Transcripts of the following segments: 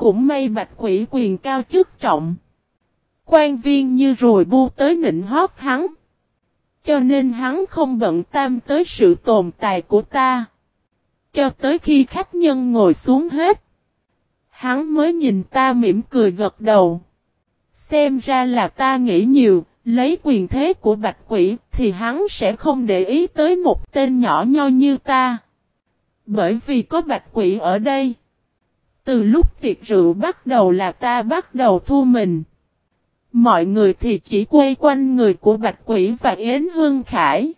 Cũng may bạch quỷ quyền cao chức trọng. quan viên như rồi bu tới nịnh hót hắn. Cho nên hắn không bận tâm tới sự tồn tại của ta. Cho tới khi khách nhân ngồi xuống hết. Hắn mới nhìn ta mỉm cười gật đầu. Xem ra là ta nghĩ nhiều, lấy quyền thế của bạch quỷ thì hắn sẽ không để ý tới một tên nhỏ nho như ta. Bởi vì có bạch quỷ ở đây. Từ lúc tiệc rượu bắt đầu là ta bắt đầu thu mình. Mọi người thì chỉ quay quanh người của Bạch Quỷ và Yến Hương Khải.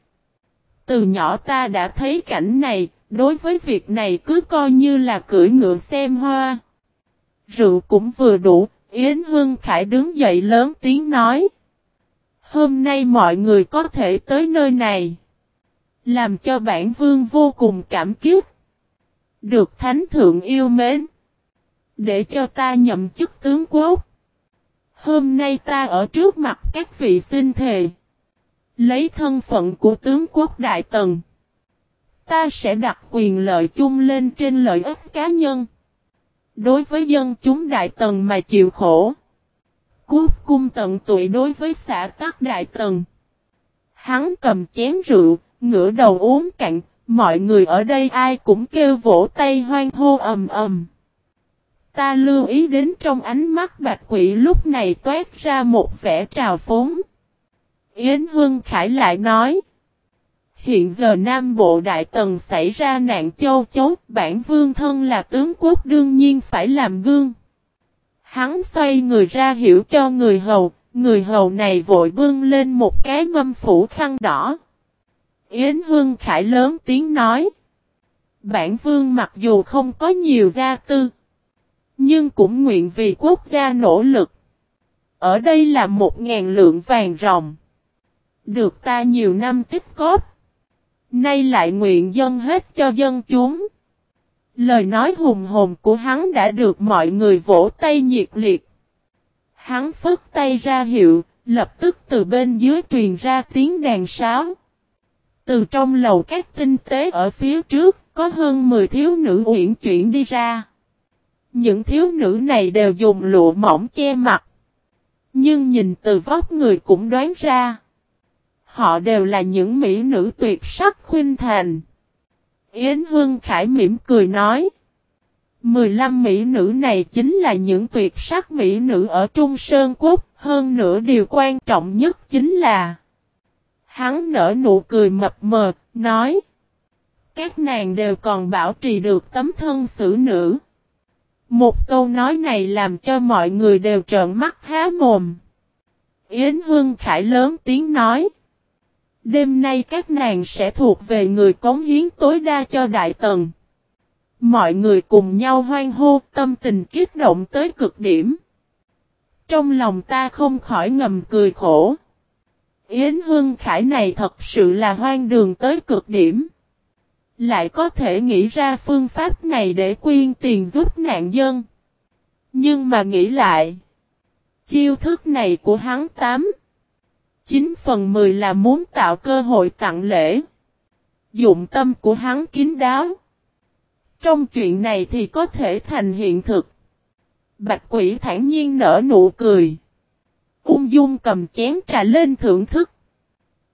Từ nhỏ ta đã thấy cảnh này, đối với việc này cứ coi như là cưỡi ngựa xem hoa. Rượu cũng vừa đủ, Yến Hương Khải đứng dậy lớn tiếng nói. Hôm nay mọi người có thể tới nơi này. Làm cho bản vương vô cùng cảm kích. Được thánh thượng yêu mến. Để cho ta nhậm chức tướng quốc. Hôm nay ta ở trước mặt các vị xin thề. Lấy thân phận của tướng quốc Đại Tần. Ta sẽ đặt quyền lợi chung lên trên lợi ích cá nhân. Đối với dân chúng Đại Tần mà chịu khổ. Cút cung tận tụy đối với xã tắc Đại Tần. Hắn cầm chén rượu, ngửa đầu uống cạn, mọi người ở đây ai cũng kêu vỗ tay hoang hô ầm ầm. Ta lưu ý đến trong ánh mắt bạch quỷ lúc này toát ra một vẻ trào phúng. Yến Hương Khải lại nói. Hiện giờ Nam Bộ Đại Tần xảy ra nạn châu chấu, bản vương thân là tướng quốc đương nhiên phải làm gương. Hắn xoay người ra hiểu cho người hầu, người hầu này vội bưng lên một cái mâm phủ khăn đỏ. Yến Hương Khải lớn tiếng nói. Bản vương mặc dù không có nhiều gia tư. Nhưng cũng nguyện vì quốc gia nỗ lực. Ở đây là một ngàn lượng vàng ròng. Được ta nhiều năm tích cóp. Nay lại nguyện dân hết cho dân chúng. Lời nói hùng hồn của hắn đã được mọi người vỗ tay nhiệt liệt. Hắn phất tay ra hiệu, lập tức từ bên dưới truyền ra tiếng đàn sáo. Từ trong lầu các tinh tế ở phía trước, có hơn 10 thiếu nữ uyển chuyển đi ra. Những thiếu nữ này đều dùng lụa mỏng che mặt. Nhưng nhìn từ vóc người cũng đoán ra. Họ đều là những mỹ nữ tuyệt sắc khuyên thành. Yến Hương Khải mỉm cười nói. 15 mỹ nữ này chính là những tuyệt sắc mỹ nữ ở Trung Sơn Quốc, hơn nữa điều quan trọng nhất chính là Hắn nở nụ cười mập mờ, nói Các nàng đều còn bảo trì được tấm thân xử nữ. Một câu nói này làm cho mọi người đều trợn mắt há mồm. Yến Hương Khải lớn tiếng nói. Đêm nay các nàng sẽ thuộc về người cống hiến tối đa cho Đại Tần. Mọi người cùng nhau hoan hô, tâm tình kích động tới cực điểm. Trong lòng ta không khỏi ngầm cười khổ. Yến Hương Khải này thật sự là hoang đường tới cực điểm. Lại có thể nghĩ ra phương pháp này để quyên tiền giúp nạn dân. Nhưng mà nghĩ lại. Chiêu thức này của hắn 8. 9 phần 10 là muốn tạo cơ hội tặng lễ. Dụng tâm của hắn kín đáo. Trong chuyện này thì có thể thành hiện thực. Bạch quỷ thản nhiên nở nụ cười. Ung dung cầm chén trà lên thưởng thức.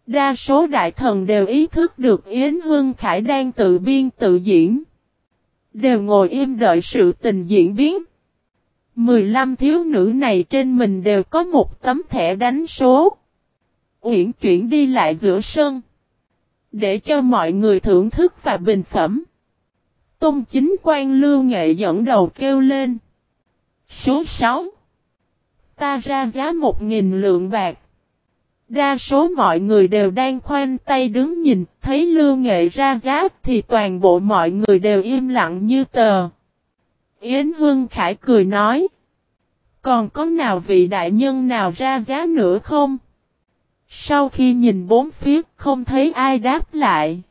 Đa số đại thần đều ý thức được Yến Hương Khải đang tự biên tự diễn. Đều ngồi im đợi sự tình diễn biến. 15 thiếu nữ này trên mình đều có một tấm thẻ đánh số. Uyển chuyển đi lại giữa sân. Để cho mọi người thưởng thức và bình phẩm. Tôn chính quan lưu nghệ dẫn đầu kêu lên. Số 6. Ta ra giá 1.000 lượng bạc. Đa số mọi người đều đang khoanh tay đứng nhìn, thấy lưu nghệ ra giá thì toàn bộ mọi người đều im lặng như tờ. Yến Hương Khải cười nói. Còn có nào vị đại nhân nào ra giá nữa không? Sau khi nhìn bốn phía không thấy ai đáp lại.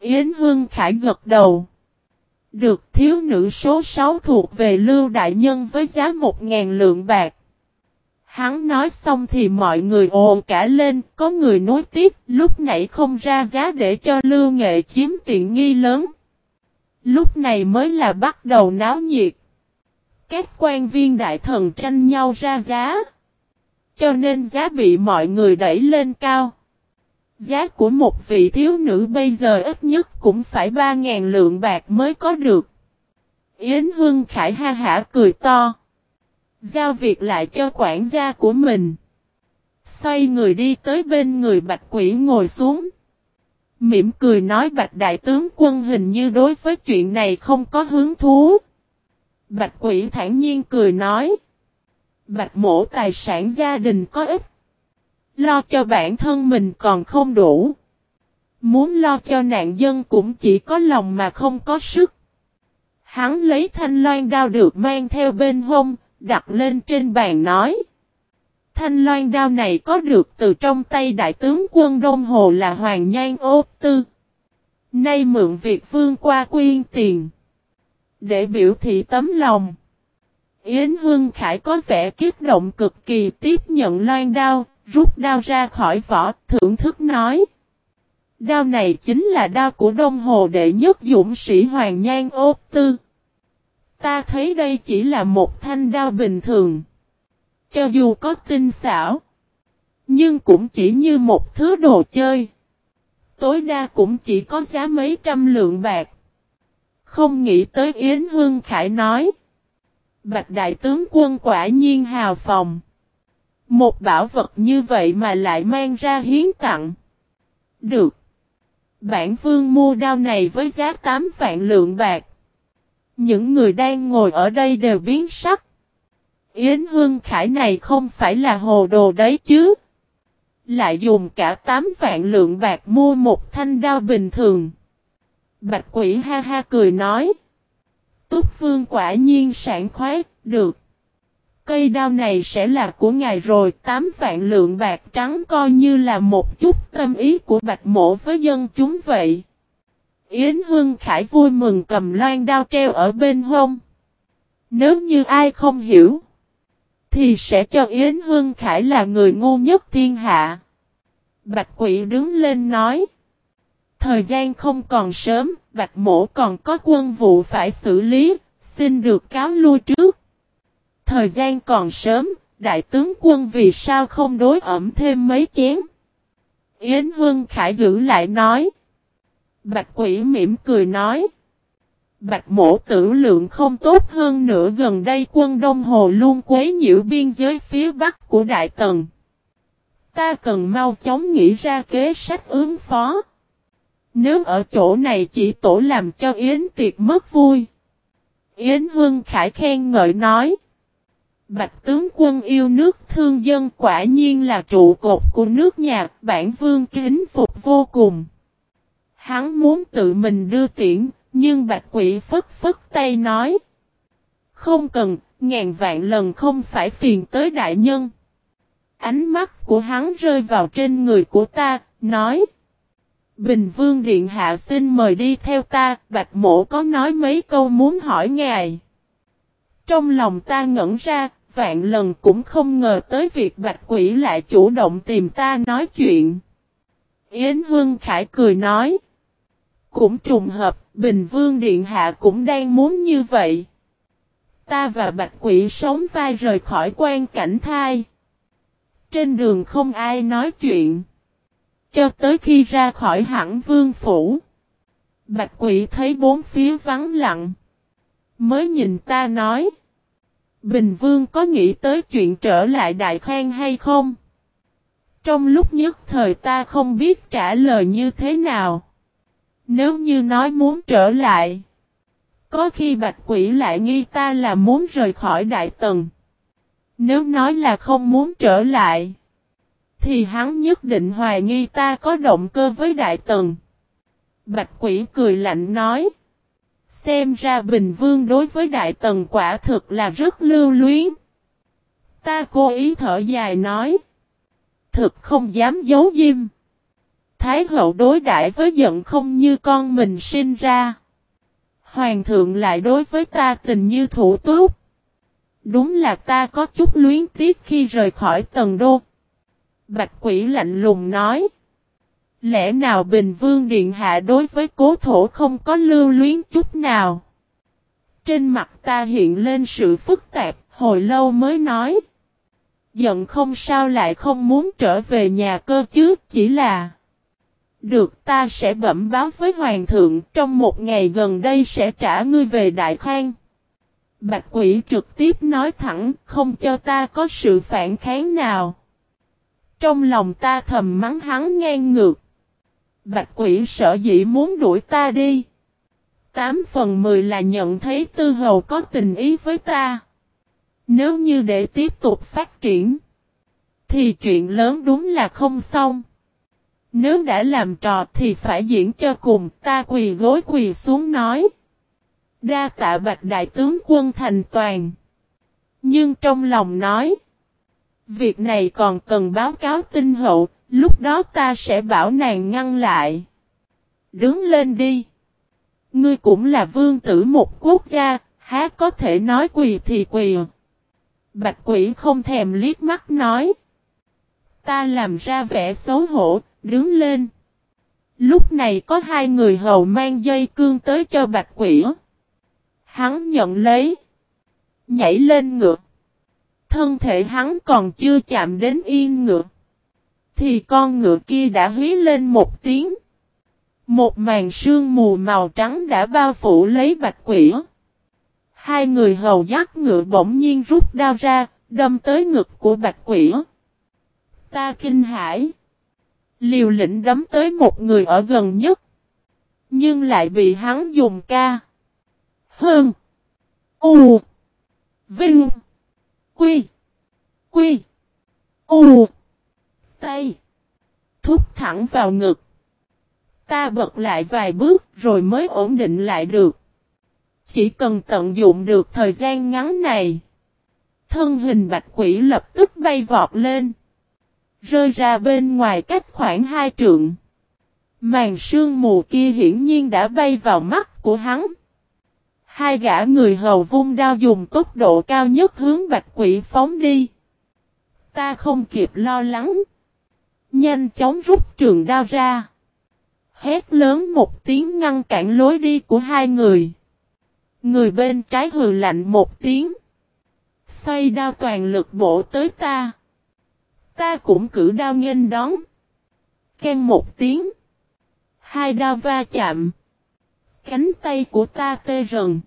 Yến Hương Khải gật đầu. Được thiếu nữ số 6 thuộc về Lưu Đại Nhân với giá 1.000 lượng bạc. Hắn nói xong thì mọi người ồn cả lên, có người nối tiếc, lúc nãy không ra giá để cho Lưu Nghệ chiếm tiện nghi lớn. Lúc này mới là bắt đầu náo nhiệt. các quan viên đại thần tranh nhau ra giá. Cho nên giá bị mọi người đẩy lên cao. Giá của một vị thiếu nữ bây giờ ít nhất cũng phải 3.000 lượng bạc mới có được. Yến Hương Khải ha hả cười to. Giao việc lại cho quản gia của mình. Xoay người đi tới bên người bạch quỷ ngồi xuống. Mỉm cười nói bạch đại tướng quân hình như đối với chuyện này không có hứng thú. Bạch quỷ thản nhiên cười nói. Bạch mổ tài sản gia đình có ít. Lo cho bản thân mình còn không đủ. Muốn lo cho nạn dân cũng chỉ có lòng mà không có sức. Hắn lấy thanh loan đao được mang theo bên hông, đặt lên trên bàn nói. Thanh loan đao này có được từ trong tay đại tướng quân Đông Hồ là Hoàng Nhan Ô Tư. Nay mượn việc vương qua quyên tiền. Để biểu thị tấm lòng. Yến Hương Khải có vẻ kích động cực kỳ tiếp nhận loan đao, rút đao ra khỏi vỏ, thưởng thức nói. Đao này chính là đao của Đông Hồ đệ nhất dũng sĩ Hoàng Nhan Ô Tư. Ta thấy đây chỉ là một thanh đao bình thường. Cho dù có tinh xảo, nhưng cũng chỉ như một thứ đồ chơi. Tối đa cũng chỉ có giá mấy trăm lượng bạc. Không nghĩ tới Yến Hương Khải nói. Bạch Đại tướng quân quả nhiên hào phòng. Một bảo vật như vậy mà lại mang ra hiến tặng. Được. Bản vương mua đao này với giá 8 vạn lượng bạc. Những người đang ngồi ở đây đều biến sắc. Yến Hương Khải này không phải là hồ đồ đấy chứ. Lại dùng cả 8 vạn lượng bạc mua một thanh đao bình thường. Bạch quỷ ha ha cười nói. Túc Phương quả nhiên sản khoái, được. Cây đao này sẽ là của ngài rồi, 8 vạn lượng bạc trắng coi như là một chút tâm ý của bạch mổ với dân chúng vậy. Yến Hương Khải vui mừng cầm loan đao treo ở bên hông. Nếu như ai không hiểu, thì sẽ cho Yến Hương Khải là người ngu nhất thiên hạ. Bạch quỷ đứng lên nói. Thời gian không còn sớm, Bạch mổ còn có quân vụ phải xử lý, xin được cáo lui trước. Thời gian còn sớm, đại tướng quân vì sao không đối ẩm thêm mấy chén. Yến Hương Khải giữ lại nói. Bạch quỷ mỉm cười nói. Bạch mổ tử lượng không tốt hơn nữa gần đây quân Đông Hồ luôn quấy nhiễu biên giới phía bắc của Đại Tần. Ta cần mau chóng nghĩ ra kế sách ứng phó. Nếu ở chỗ này chỉ tổ làm cho Yến tiệc mất vui. Yến Hương Khải khen ngợi nói. Bạch tướng quân yêu nước thương dân quả nhiên là trụ cột của nước nhà, bản vương kính phục vô cùng. Hắn muốn tự mình đưa tiễn, nhưng bạch quỷ phất phất tay nói. Không cần, ngàn vạn lần không phải phiền tới đại nhân. Ánh mắt của hắn rơi vào trên người của ta, nói. Bình Vương Điện Hạ xin mời đi theo ta, Bạch Mộ có nói mấy câu muốn hỏi ngài. Trong lòng ta ngẩn ra, vạn lần cũng không ngờ tới việc Bạch Quỷ lại chủ động tìm ta nói chuyện. Yến Hương Khải cười nói. Cũng trùng hợp, Bình Vương Điện Hạ cũng đang muốn như vậy. Ta và Bạch Quỷ sống vai rời khỏi quan cảnh thai. Trên đường không ai nói chuyện. Cho tới khi ra khỏi hẳn vương phủ. Bạch quỷ thấy bốn phía vắng lặng. Mới nhìn ta nói. Bình vương có nghĩ tới chuyện trở lại đại khang hay không? Trong lúc nhất thời ta không biết trả lời như thế nào. Nếu như nói muốn trở lại. Có khi bạch quỷ lại nghi ta là muốn rời khỏi đại tầng. Nếu nói là không muốn trở lại. Thì hắn nhất định hoài nghi ta có động cơ với đại tần. Bạch quỷ cười lạnh nói. Xem ra Bình Vương đối với đại tần quả thực là rất lưu luyến. Ta cố ý thở dài nói. Thực không dám giấu diêm. Thái hậu đối đãi với giận không như con mình sinh ra. Hoàng thượng lại đối với ta tình như thủ túc. Đúng là ta có chút luyến tiếc khi rời khỏi tầng đô. Bạch quỷ lạnh lùng nói. Lẽ nào Bình Vương Điện Hạ đối với cố thổ không có lưu luyến chút nào? Trên mặt ta hiện lên sự phức tạp, hồi lâu mới nói. Giận không sao lại không muốn trở về nhà cơ chứ, chỉ là... Được, ta sẽ bẩm báo với hoàng thượng, trong một ngày gần đây sẽ trả ngươi về đại khang. Bạch quỷ trực tiếp nói thẳng, không cho ta có sự phản kháng nào. Trong lòng ta thầm mắng hắn ngang ngược. Bạch quỷ sợ dĩ muốn đuổi ta đi. Tám phần mười là nhận thấy tư hầu có tình ý với ta. Nếu như để tiếp tục phát triển. Thì chuyện lớn đúng là không xong. Nếu đã làm trò thì phải diễn cho cùng ta quỳ gối quỳ xuống nói. Đa tạ bạch đại tướng quân thành toàn. Nhưng trong lòng nói. Việc này còn cần báo cáo tinh hậu, lúc đó ta sẽ bảo nàng ngăn lại. Đứng lên đi. Ngươi cũng là vương tử một quốc gia, há có thể nói quỳ thì quỳ. Bạch quỷ không thèm liếc mắt nói. Ta làm ra vẻ xấu hổ, đứng lên. Lúc này có hai người hầu mang dây cương tới cho bạch quỷ. Hắn nhận lấy. Nhảy lên ngựa. Thân thể hắn còn chưa chạm đến yên ngựa. Thì con ngựa kia đã hí lên một tiếng. Một màn sương mù màu trắng đã bao phủ lấy bạch quỷ. Hai người hầu dắt ngựa bỗng nhiên rút đao ra, đâm tới ngực của bạch quỷ. Ta kinh hãi. Liều lĩnh đấm tới một người ở gần nhất. Nhưng lại bị hắn dùng ca. Hơn. U. Vinh. Quy. Quy. U. Tay. Thúc thẳng vào ngực. Ta bật lại vài bước rồi mới ổn định lại được. Chỉ cần tận dụng được thời gian ngắn này. Thân hình bạch quỷ lập tức bay vọt lên. Rơi ra bên ngoài cách khoảng hai trượng. Màn sương mù kia hiển nhiên đã bay vào mắt của hắn. Hai gã người hầu vung đao dùng tốc độ cao nhất hướng bạch quỷ phóng đi. Ta không kịp lo lắng. Nhanh chóng rút trường đao ra. Hét lớn một tiếng ngăn cản lối đi của hai người. Người bên trái hừ lạnh một tiếng. Xoay đao toàn lực bổ tới ta. Ta cũng cử đao nghênh đón. Ken một tiếng. Hai đao va chạm. Cánh tay của ta tê rần.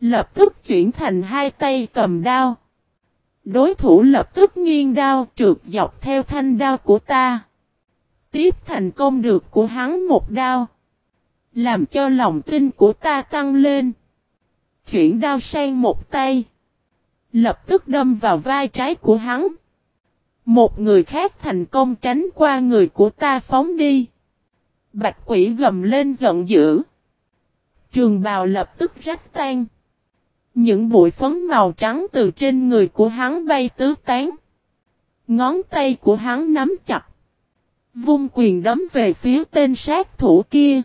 Lập tức chuyển thành hai tay cầm đao. Đối thủ lập tức nghiêng đao trượt dọc theo thanh đao của ta. Tiếp thành công được của hắn một đao. Làm cho lòng tin của ta tăng lên. Chuyển đao sang một tay. Lập tức đâm vào vai trái của hắn. Một người khác thành công tránh qua người của ta phóng đi. Bạch quỷ gầm lên giận dữ. Trường bào lập tức rách tan. Những bụi phấn màu trắng từ trên người của hắn bay tứ tán. Ngón tay của hắn nắm chặt. Vung quyền đấm về phía tên sát thủ kia.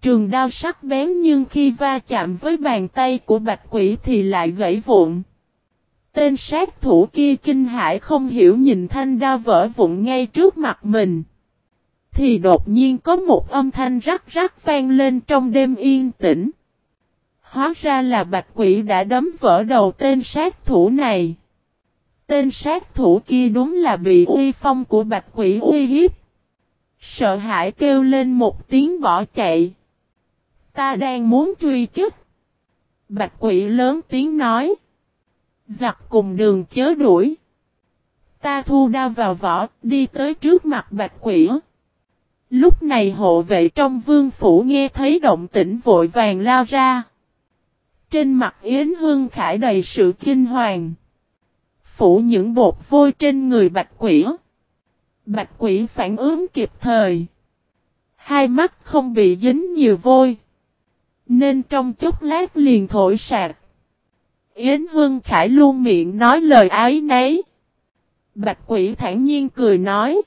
Trường đao sắc bén nhưng khi va chạm với bàn tay của bạch quỷ thì lại gãy vụn. Tên sát thủ kia kinh hãi không hiểu nhìn thanh đao vỡ vụn ngay trước mặt mình. Thì đột nhiên có một âm thanh rắc rắc vang lên trong đêm yên tĩnh. Hóa ra là bạch quỷ đã đấm vỡ đầu tên sát thủ này. Tên sát thủ kia đúng là bị uy phong của bạch quỷ uy hiếp. Sợ hãi kêu lên một tiếng bỏ chạy. Ta đang muốn truy kích. Bạch quỷ lớn tiếng nói. Giặc cùng đường chớ đuổi. Ta thu đao vào vỏ, đi tới trước mặt bạch quỷ. Lúc này hộ vệ trong vương phủ nghe thấy động tĩnh vội vàng lao ra. Trên mặt Yến Hương Khải đầy sự kinh hoàng. Phủ những bột vôi trên người bạch quỷ. Bạch quỷ phản ứng kịp thời. Hai mắt không bị dính nhiều vôi. Nên trong chốc lát liền thổi sạc. Yến Hương Khải luôn miệng nói lời ái nấy. Bạch quỷ thản nhiên cười nói.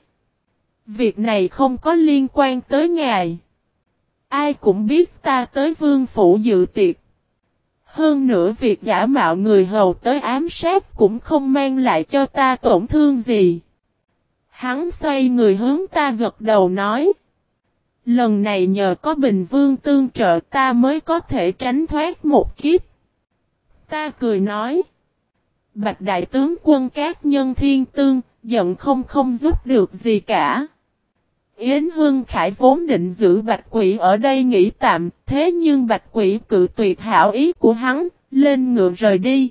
Việc này không có liên quan tới ngài. Ai cũng biết ta tới vương phủ dự tiệc. Hơn nữa việc giả mạo người hầu tới ám sát cũng không mang lại cho ta tổn thương gì. Hắn xoay người hướng ta gật đầu nói. Lần này nhờ có Bình Vương tương trợ ta mới có thể tránh thoát một kiếp. Ta cười nói. Bạch đại tướng quân các nhân thiên tương, giận không không giúp được gì cả. Yến Hương Khải vốn định giữ Bạch Quỷ ở đây nghỉ tạm, thế nhưng Bạch Quỷ cự tuyệt hảo ý của hắn, lên ngựa rời đi.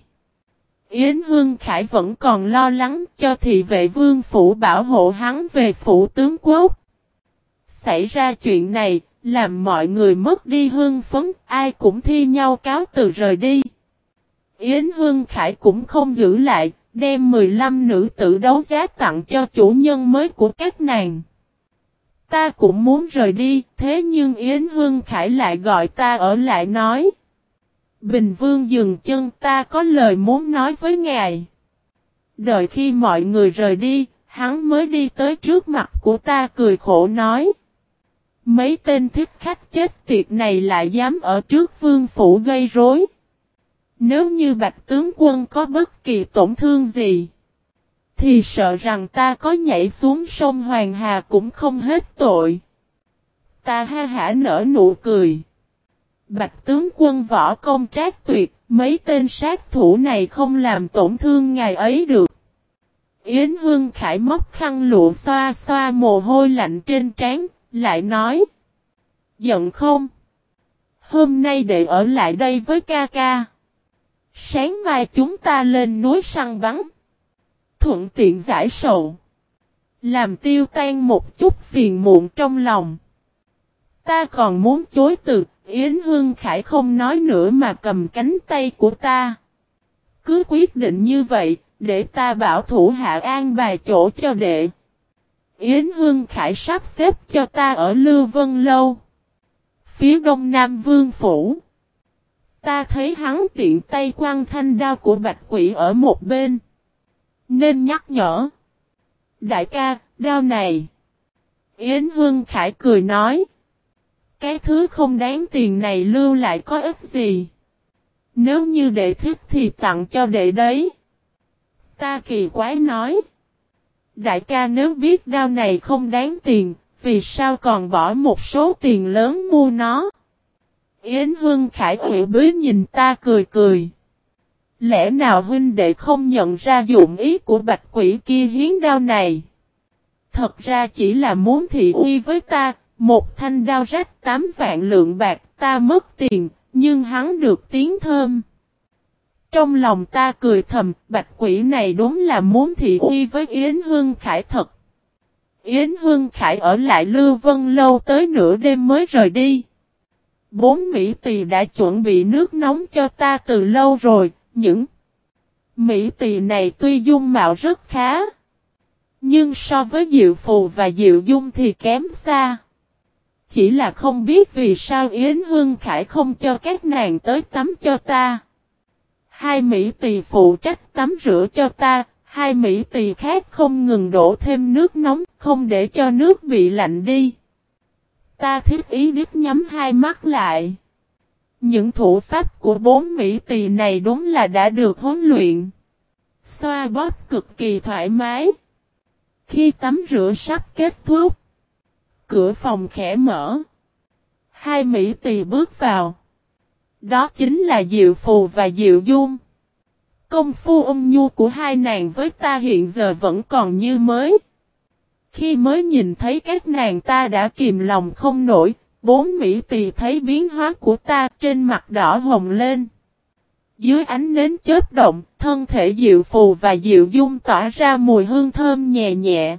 Yến Hương Khải vẫn còn lo lắng cho thị vệ vương phủ bảo hộ hắn về phủ tướng quốc. Xảy ra chuyện này, làm mọi người mất đi hương phấn, ai cũng thi nhau cáo từ rời đi. Yến Hương Khải cũng không giữ lại, đem 15 nữ tử đấu giá tặng cho chủ nhân mới của các nàng. Ta cũng muốn rời đi, thế nhưng Yến Hương Khải lại gọi ta ở lại nói. Bình Vương dừng chân ta có lời muốn nói với ngài. Đợi khi mọi người rời đi, hắn mới đi tới trước mặt của ta cười khổ nói. Mấy tên thích khách chết tiệt này lại dám ở trước vương phủ gây rối. Nếu như bạch tướng quân có bất kỳ tổn thương gì, thì sợ rằng ta có nhảy xuống sông Hoàng Hà cũng không hết tội. Ta ha hả nở nụ cười. Bạch tướng quân võ công trác tuyệt, mấy tên sát thủ này không làm tổn thương ngài ấy được. Yến Hương Khải móc khăn lụa xoa xoa mồ hôi lạnh trên trán, lại nói. Giận không? Hôm nay để ở lại đây với ca ca. Sáng mai chúng ta lên núi săn bắn. Thuận tiện giải sầu. Làm tiêu tan một chút phiền muộn trong lòng. Ta còn muốn chối từ, Yến Hương Khải không nói nữa mà cầm cánh tay của ta. Cứ quyết định như vậy, để ta bảo thủ hạ an bài chỗ cho đệ. Yến Hương Khải sắp xếp cho ta ở Lưu Vân Lâu. Phía đông nam vương phủ. Ta thấy hắn tiện tay quăng thanh đao của bạch quỷ ở một bên. Nên nhắc nhở. Đại ca, đao này. Yến Hương Khải cười nói. Cái thứ không đáng tiền này lưu lại có ích gì. Nếu như đệ thích thì tặng cho đệ đấy. Ta kỳ quái nói. Đại ca nếu biết đao này không đáng tiền, vì sao còn bỏ một số tiền lớn mua nó? Yến Hương Khải ủy bế nhìn ta cười cười. Lẽ nào huynh đệ không nhận ra dụng ý của bạch quỷ kia hiến đao này? Thật ra chỉ là muốn thị uy với ta, một thanh đao rách tám vạn lượng bạc ta mất tiền, nhưng hắn được tiếng thơm. Trong lòng ta cười thầm, bạch quỷ này đúng là muốn thị uy với Yến Hương Khải thật. Yến Hương Khải ở lại Lưu Vân lâu tới nửa đêm mới rời đi. Bốn Mỹ tỳ đã chuẩn bị nước nóng cho ta từ lâu rồi, những Mỹ tỳ này tuy dung mạo rất khá, nhưng so với Diệu Phù và Diệu Dung thì kém xa. Chỉ là không biết vì sao Yến Hương Khải không cho các nàng tới tắm cho ta. Hai Mỹ tỳ phụ trách tắm rửa cho ta, hai Mỹ tỳ khác không ngừng đổ thêm nước nóng, không để cho nước bị lạnh đi. Ta thiết ý đứt nhắm hai mắt lại. Những thủ pháp của bốn Mỹ tỳ này đúng là đã được huấn luyện. Xoa bóp cực kỳ thoải mái. Khi tắm rửa sắp kết thúc, cửa phòng khẽ mở. Hai Mỹ tỳ bước vào. Đó chính là Diệu Phù và Diệu Dung. Công phu ôm nhu của hai nàng với ta hiện giờ vẫn còn như mới. Khi mới nhìn thấy các nàng ta đã kìm lòng không nổi, bốn Mỹ tỳ thấy biến hóa của ta trên mặt đỏ hồng lên. Dưới ánh nến chớp động, thân thể Diệu Phù và Diệu Dung tỏa ra mùi hương thơm nhẹ nhẹ.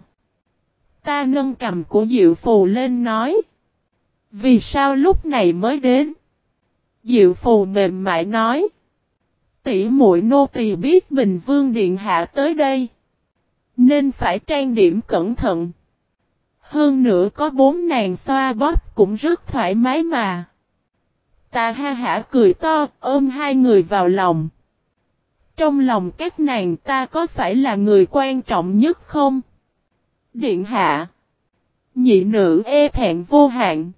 Ta nâng cầm của Diệu Phù lên nói. Vì sao lúc này mới đến? Diệu Phù mềm mại nói. Tỷ muội nô tỳ biết Bình Vương Điện Hạ tới đây. Nên phải trang điểm cẩn thận. Hơn nữa có bốn nàng xoa bóp cũng rất thoải mái mà. Ta ha hả cười to, ôm hai người vào lòng. Trong lòng các nàng ta có phải là người quan trọng nhất không? Điện hạ. Nhị nữ e thẹn vô hạn.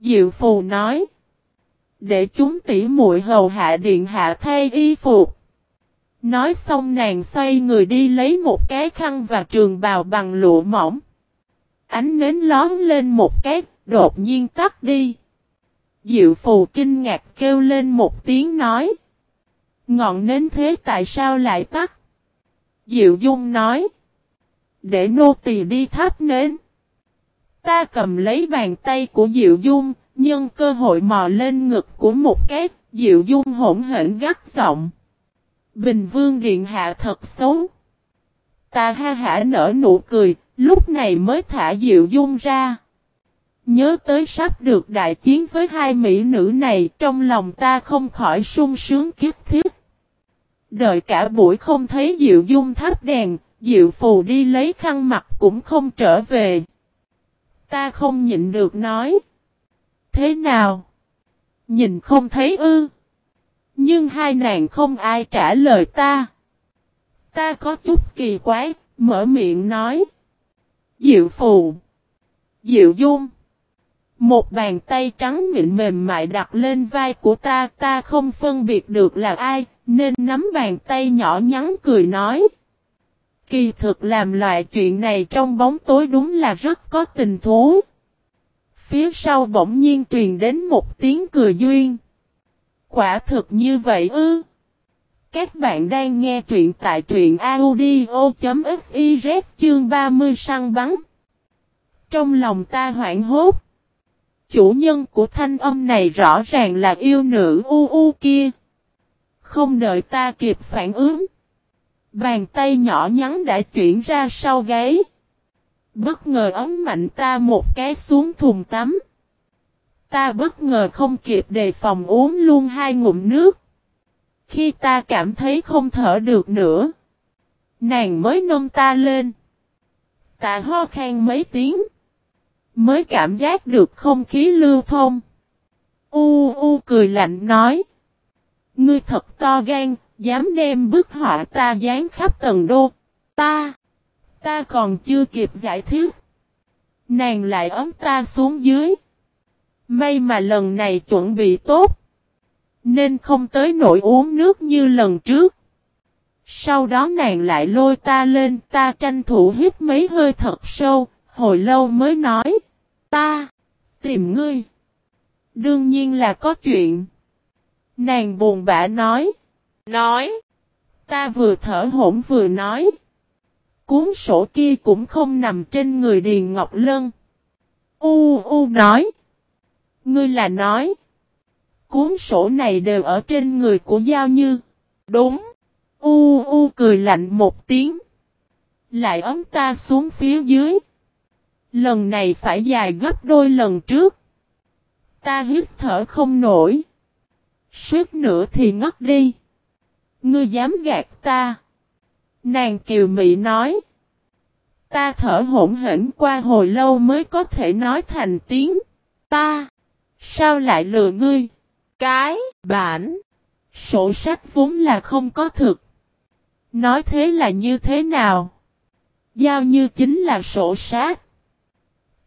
Diệu phù nói. Để chúng tỉ muội hầu hạ điện hạ thay y phục. Nói xong nàng xoay người đi lấy một cái khăn và trường bào bằng lụa mỏng. Ánh nến lón lên một cái, đột nhiên tắt đi. Diệu phù kinh ngạc kêu lên một tiếng nói. Ngọn nến thế tại sao lại tắt? Diệu dung nói. Để nô tỳ đi thắp nến. Ta cầm lấy bàn tay của Diệu Dung, nhưng cơ hội mò lên ngực của một cái, Diệu Dung hỗn hển gắt giọng. Bình Vương Điện Hạ thật xấu. Ta ha hả nở nụ cười, lúc này mới thả Diệu Dung ra. Nhớ tới sắp được đại chiến với hai mỹ nữ này, trong lòng ta không khỏi sung sướng kiếp thiết. Đợi cả buổi không thấy Diệu Dung thắp đèn, Diệu Phù đi lấy khăn mặt cũng không trở về. Ta không nhịn được nói. Thế nào? Nhìn không thấy ư? Nhưng hai nàng không ai trả lời ta. Ta có chút kỳ quái, mở miệng nói. Diệu phù. Diệu dung. Một bàn tay trắng mịn mềm mại đặt lên vai của ta, ta không phân biệt được là ai, nên nắm bàn tay nhỏ nhắn cười nói. Kỳ thực làm loại chuyện này trong bóng tối đúng là rất có tình thú. Phía sau bỗng nhiên truyền đến một tiếng cười duyên. Quả thực như vậy ư. Các bạn đang nghe truyện tại truyện audio.fiz chương 30 săn bắn. Trong lòng ta hoảng hốt. Chủ nhân của thanh âm này rõ ràng là yêu nữ u u kia. Không đợi ta kịp phản ứng. Bàn tay nhỏ nhắn đã chuyển ra sau gáy. Bất ngờ ấn mạnh ta một cái xuống thùng tắm. Ta bất ngờ không kịp đề phòng uống luôn hai ngụm nước. Khi ta cảm thấy không thở được nữa. Nàng mới nâng ta lên. Ta ho khan mấy tiếng. Mới cảm giác được không khí lưu thông. U u cười lạnh nói. Ngươi thật to gan, dám đem bức họa ta dán khắp tầng đô. Ta, ta còn chưa kịp giải thích. Nàng lại ấm ta xuống dưới. May mà lần này chuẩn bị tốt. Nên không tới nỗi uống nước như lần trước. Sau đó nàng lại lôi ta lên, ta tranh thủ hít mấy hơi thật sâu, hồi lâu mới nói. Ta, tìm ngươi. Đương nhiên là có chuyện. Nàng buồn bã nói. Nói. Ta vừa thở hổn vừa nói. Cuốn sổ kia cũng không nằm trên người Điền Ngọc Lân. U U nói. Ngươi là nói. Cuốn sổ này đều ở trên người của Giao Như. Đúng. U U cười lạnh một tiếng. Lại ấm ta xuống phía dưới. Lần này phải dài gấp đôi lần trước. Ta hít thở không nổi. Suốt nữa thì ngất đi. Ngươi dám gạt ta. Nàng kiều mị nói. Ta thở hỗn hển qua hồi lâu mới có thể nói thành tiếng. Ta. Sao lại lừa ngươi? Cái, bản. Sổ sách vốn là không có thực. Nói thế là như thế nào? Giao như chính là sổ sách.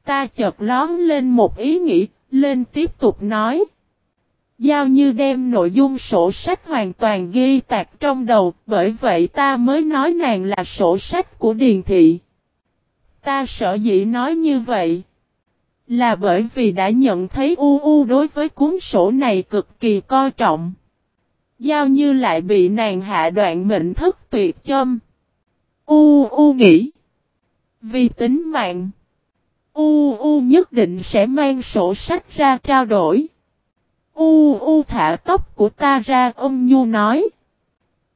Ta chợt lón lên một ý nghĩ, lên tiếp tục nói. Giao như đem nội dung sổ sách hoàn toàn ghi tạc trong đầu, bởi vậy ta mới nói nàng là sổ sách của Điền Thị. Ta sợ dĩ nói như vậy. Là bởi vì đã nhận thấy U U đối với cuốn sổ này cực kỳ coi trọng. Giao như lại bị nàng hạ đoạn mệnh thất tuyệt châm. U U nghĩ. Vì tính mạng. U U nhất định sẽ mang sổ sách ra trao đổi. U U thả tóc của ta ra ông Nhu nói.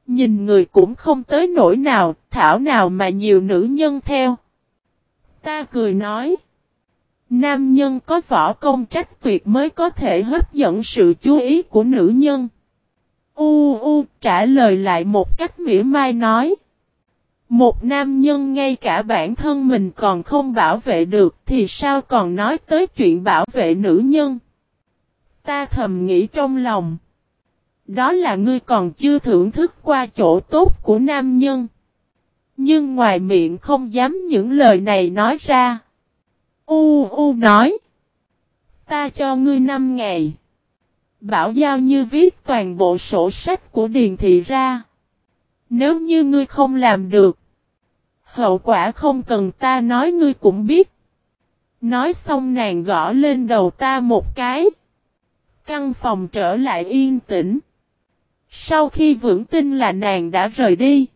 Nhìn người cũng không tới nỗi nào, thảo nào mà nhiều nữ nhân theo. Ta cười nói. Nam nhân có võ công trách tuyệt mới có thể hấp dẫn sự chú ý của nữ nhân. U U, trả lời lại một cách mỉa mai nói. Một nam nhân ngay cả bản thân mình còn không bảo vệ được thì sao còn nói tới chuyện bảo vệ nữ nhân. Ta thầm nghĩ trong lòng. Đó là ngươi còn chưa thưởng thức qua chỗ tốt của nam nhân. Nhưng ngoài miệng không dám những lời này nói ra. U U nói. Ta cho ngươi năm ngày. Bảo giao như viết toàn bộ sổ sách của Điền Thị ra. Nếu như ngươi không làm được. Hậu quả không cần ta nói ngươi cũng biết. Nói xong nàng gõ lên đầu ta một cái. Căn phòng trở lại yên tĩnh. Sau khi vững tin là nàng đã rời đi.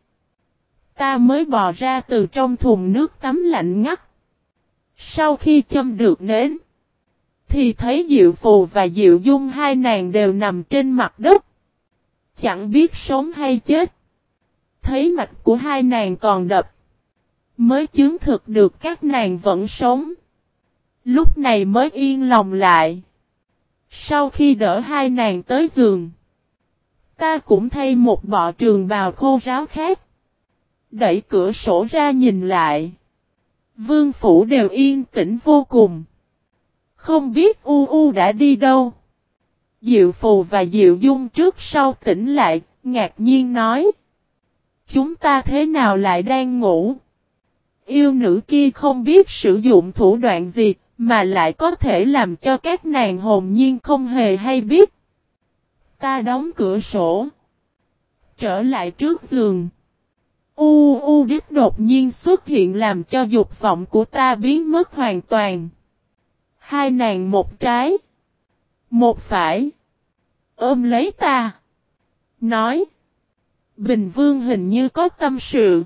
Ta mới bò ra từ trong thùng nước tắm lạnh ngắt. Sau khi châm được nến. Thì thấy Diệu Phù và Diệu Dung hai nàng đều nằm trên mặt đất. Chẳng biết sống hay chết. Thấy mạch của hai nàng còn đập. Mới chứng thực được các nàng vẫn sống. Lúc này mới yên lòng lại. Sau khi đỡ hai nàng tới giường. Ta cũng thay một bọ trường bào khô ráo khác. Đẩy cửa sổ ra nhìn lại. Vương phủ đều yên tĩnh vô cùng. Không biết U U đã đi đâu. Diệu Phù và Diệu Dung trước sau tỉnh lại, ngạc nhiên nói. Chúng ta thế nào lại đang ngủ? Yêu nữ kia không biết sử dụng thủ đoạn gì, mà lại có thể làm cho các nàng hồn nhiên không hề hay biết. Ta đóng cửa sổ. Trở lại trước giường. U u đích đột nhiên xuất hiện làm cho dục vọng của ta biến mất hoàn toàn. Hai nàng một trái. Một phải. Ôm lấy ta. Nói. Bình Vương hình như có tâm sự.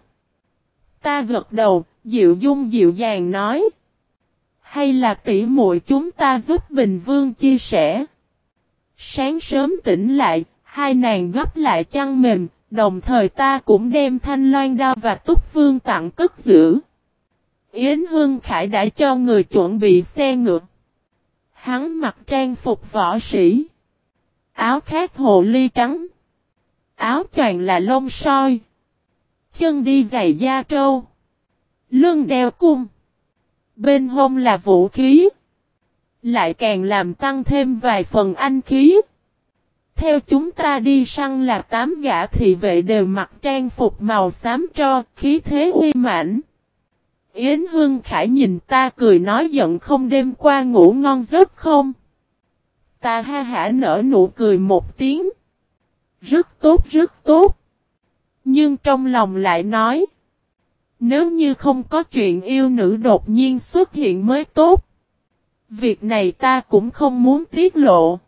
Ta gật đầu, dịu dung dịu dàng nói. Hay là tỷ muội chúng ta giúp Bình Vương chia sẻ. Sáng sớm tỉnh lại, hai nàng gấp lại chăn mềm, đồng thời ta cũng đem thanh loan đao và túc vương tặng cất giữ. Yến Hương Khải đã cho người chuẩn bị xe ngựa. Hắn mặc trang phục võ sĩ. Áo khác hồ ly trắng. Áo choàng là lông soi. Chân đi giày da trâu. Lưng đeo cung. Bên hông là vũ khí. Lại càng làm tăng thêm vài phần anh khí. Theo chúng ta đi săn là tám gã thị vệ đều mặc trang phục màu xám tro, khí thế uy mãnh. Yến Hương Khải nhìn ta cười nói giận không đêm qua ngủ ngon giấc không. Ta ha hả nở nụ cười một tiếng. Rất tốt rất tốt. Nhưng trong lòng lại nói. Nếu như không có chuyện yêu nữ đột nhiên xuất hiện mới tốt. Việc này ta cũng không muốn tiết lộ.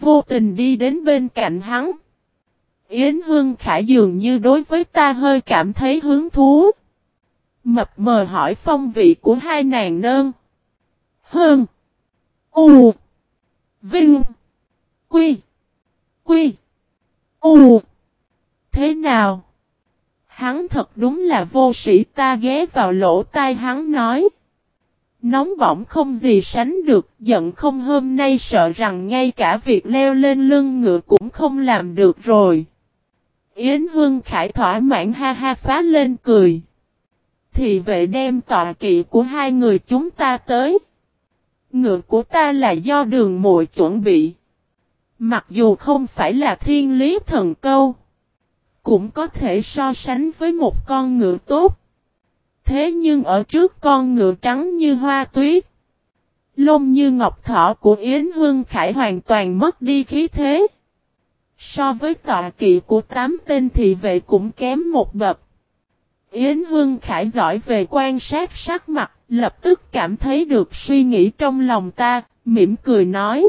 Vô tình đi đến bên cạnh hắn. Yến Hương Khải dường như đối với ta hơi cảm thấy hứng thú. Mập mờ hỏi phong vị của hai nàng nơn. Hơn. U. Vinh. Quy. Quy. U. Thế nào? Hắn thật đúng là vô sĩ ta ghé vào lỗ tai hắn nói. Nóng bỏng không gì sánh được, giận không hôm nay sợ rằng ngay cả việc leo lên lưng ngựa cũng không làm được rồi. Yến Hương Khải thỏa mãn ha ha phá lên cười. Thì vệ đem tọa kỵ của hai người chúng ta tới. Ngựa của ta là do đường muội chuẩn bị. Mặc dù không phải là thiên lý thần câu. Cũng có thể so sánh với một con ngựa tốt. Thế nhưng ở trước con ngựa trắng như hoa tuyết. Lông như ngọc thỏ của Yến Hương Khải hoàn toàn mất đi khí thế. So với tọa kỵ của tám tên thị vệ cũng kém một bậc. Yến Hương Khải giỏi về quan sát sắc mặt, lập tức cảm thấy được suy nghĩ trong lòng ta, mỉm cười nói.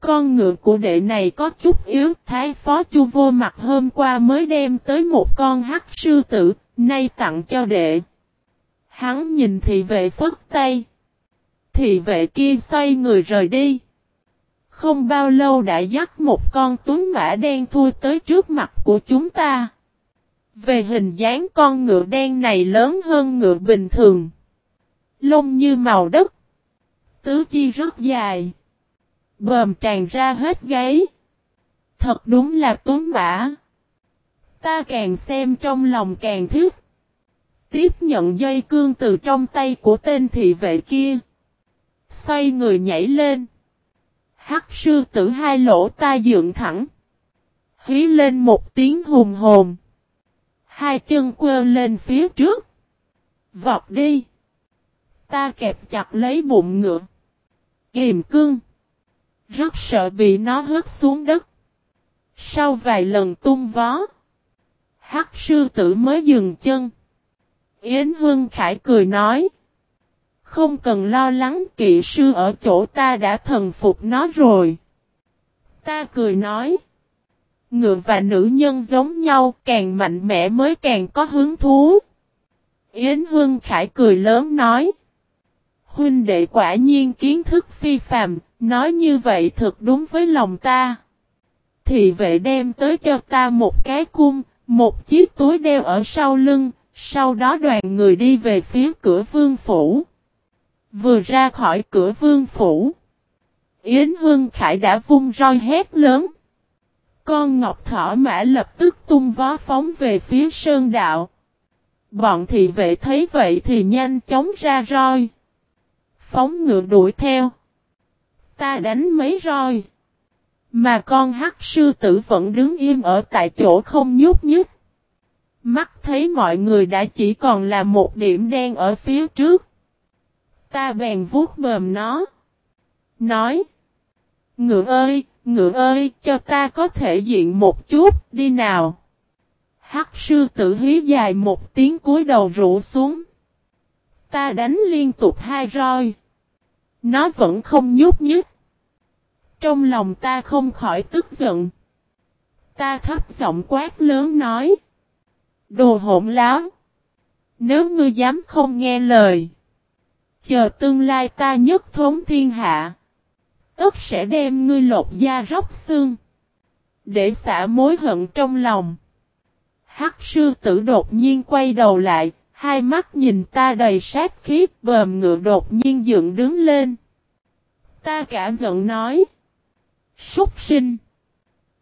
Con ngựa của đệ này có chút yếu, thái phó chu vô mặt hôm qua mới đem tới một con hắc sư tử, nay tặng cho đệ. Hắn nhìn thị vệ phất tay. Thị vệ kia xoay người rời đi. Không bao lâu đã dắt một con tuấn mã đen thui tới trước mặt của chúng ta. Về hình dáng con ngựa đen này lớn hơn ngựa bình thường. Lông như màu đất. Tứ chi rất dài. Bờm tràn ra hết gáy. Thật đúng là tuấn mã. Ta càng xem trong lòng càng thích. Tiếp nhận dây cương từ trong tay của tên thị vệ kia. Xoay người nhảy lên. Hắc sư tử hai lỗ tai dựng thẳng. Hí lên một tiếng hùng hồn. Hai chân quơ lên phía trước. Vọt đi. Ta kẹp chặt lấy bụng ngựa. Kìm cương. Rất sợ bị nó hớt xuống đất. Sau vài lần tung vó. Hắc sư tử mới dừng chân. Yến Hương Khải cười nói. Không cần lo lắng kỵ sư ở chỗ ta đã thần phục nó rồi. Ta cười nói. Ngựa và nữ nhân giống nhau càng mạnh mẽ mới càng có hứng thú. Yến Hương Khải cười lớn nói. Huynh đệ quả nhiên kiến thức phi phàm, nói như vậy thật đúng với lòng ta. Thì vệ đem tới cho ta một cái cung, một chiếc túi đeo ở sau lưng, sau đó đoàn người đi về phía cửa vương phủ. Vừa ra khỏi cửa vương phủ. Yến Hương Khải đã vung roi hét lớn. Con ngọc thỏ mã lập tức tung vó phóng về phía sơn đạo. Bọn thị vệ thấy vậy thì nhanh chóng ra roi. Phóng ngựa đuổi theo. Ta đánh mấy roi. Mà con hắc sư tử vẫn đứng im ở tại chỗ không nhúc nhích. Mắt thấy mọi người đã chỉ còn là một điểm đen ở phía trước. Ta bèn vuốt bờm nó. Nói. Ngựa ơi, ngựa ơi, cho ta có thể diện một chút, đi nào. Hắc sư tử hí dài một tiếng cúi đầu rũ xuống. Ta đánh liên tục hai roi. Nó vẫn không nhúc nhích. Trong lòng ta không khỏi tức giận. Ta thấp giọng quát lớn nói. Đồ hỗn láo. Nếu ngươi dám không nghe lời. Chờ tương lai ta nhất thống thiên hạ. Tất sẽ đem ngươi lột da róc xương. Để xả mối hận trong lòng. Hắc sư tử đột nhiên quay đầu lại. Hai mắt nhìn ta đầy sát khí, bờm ngựa đột nhiên dựng đứng lên. Ta cả giận nói. Súc sinh.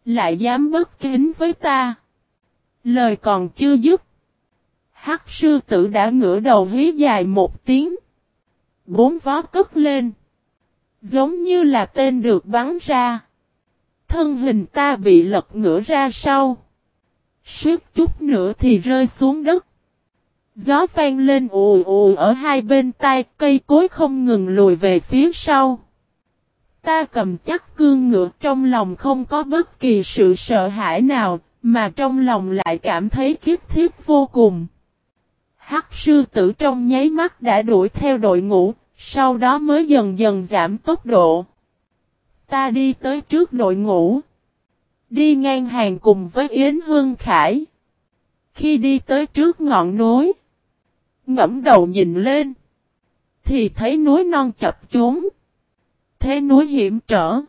Lại dám bất kính với ta. Lời còn chưa dứt. Hắc sư tử đã ngửa đầu hí dài một tiếng. Bốn vó cất lên. Giống như là tên được bắn ra. Thân hình ta bị lật ngửa ra sau. Suốt chút nữa thì rơi xuống đất. Gió vang lên ù ù ở hai bên tai cây cối không ngừng lùi về phía sau. Ta cầm chắc cương ngựa trong lòng không có bất kỳ sự sợ hãi nào, mà trong lòng lại cảm thấy kiếp thiết vô cùng. Hắc sư tử trong nháy mắt đã đuổi theo đội ngũ, sau đó mới dần dần giảm tốc độ. Ta đi tới trước đội ngũ. Đi ngang hàng cùng với Yến Hương Khải. Khi đi tới trước ngọn núi. Ngẫm đầu nhìn lên. Thì thấy núi non chập chúng. Thế núi hiểm trở.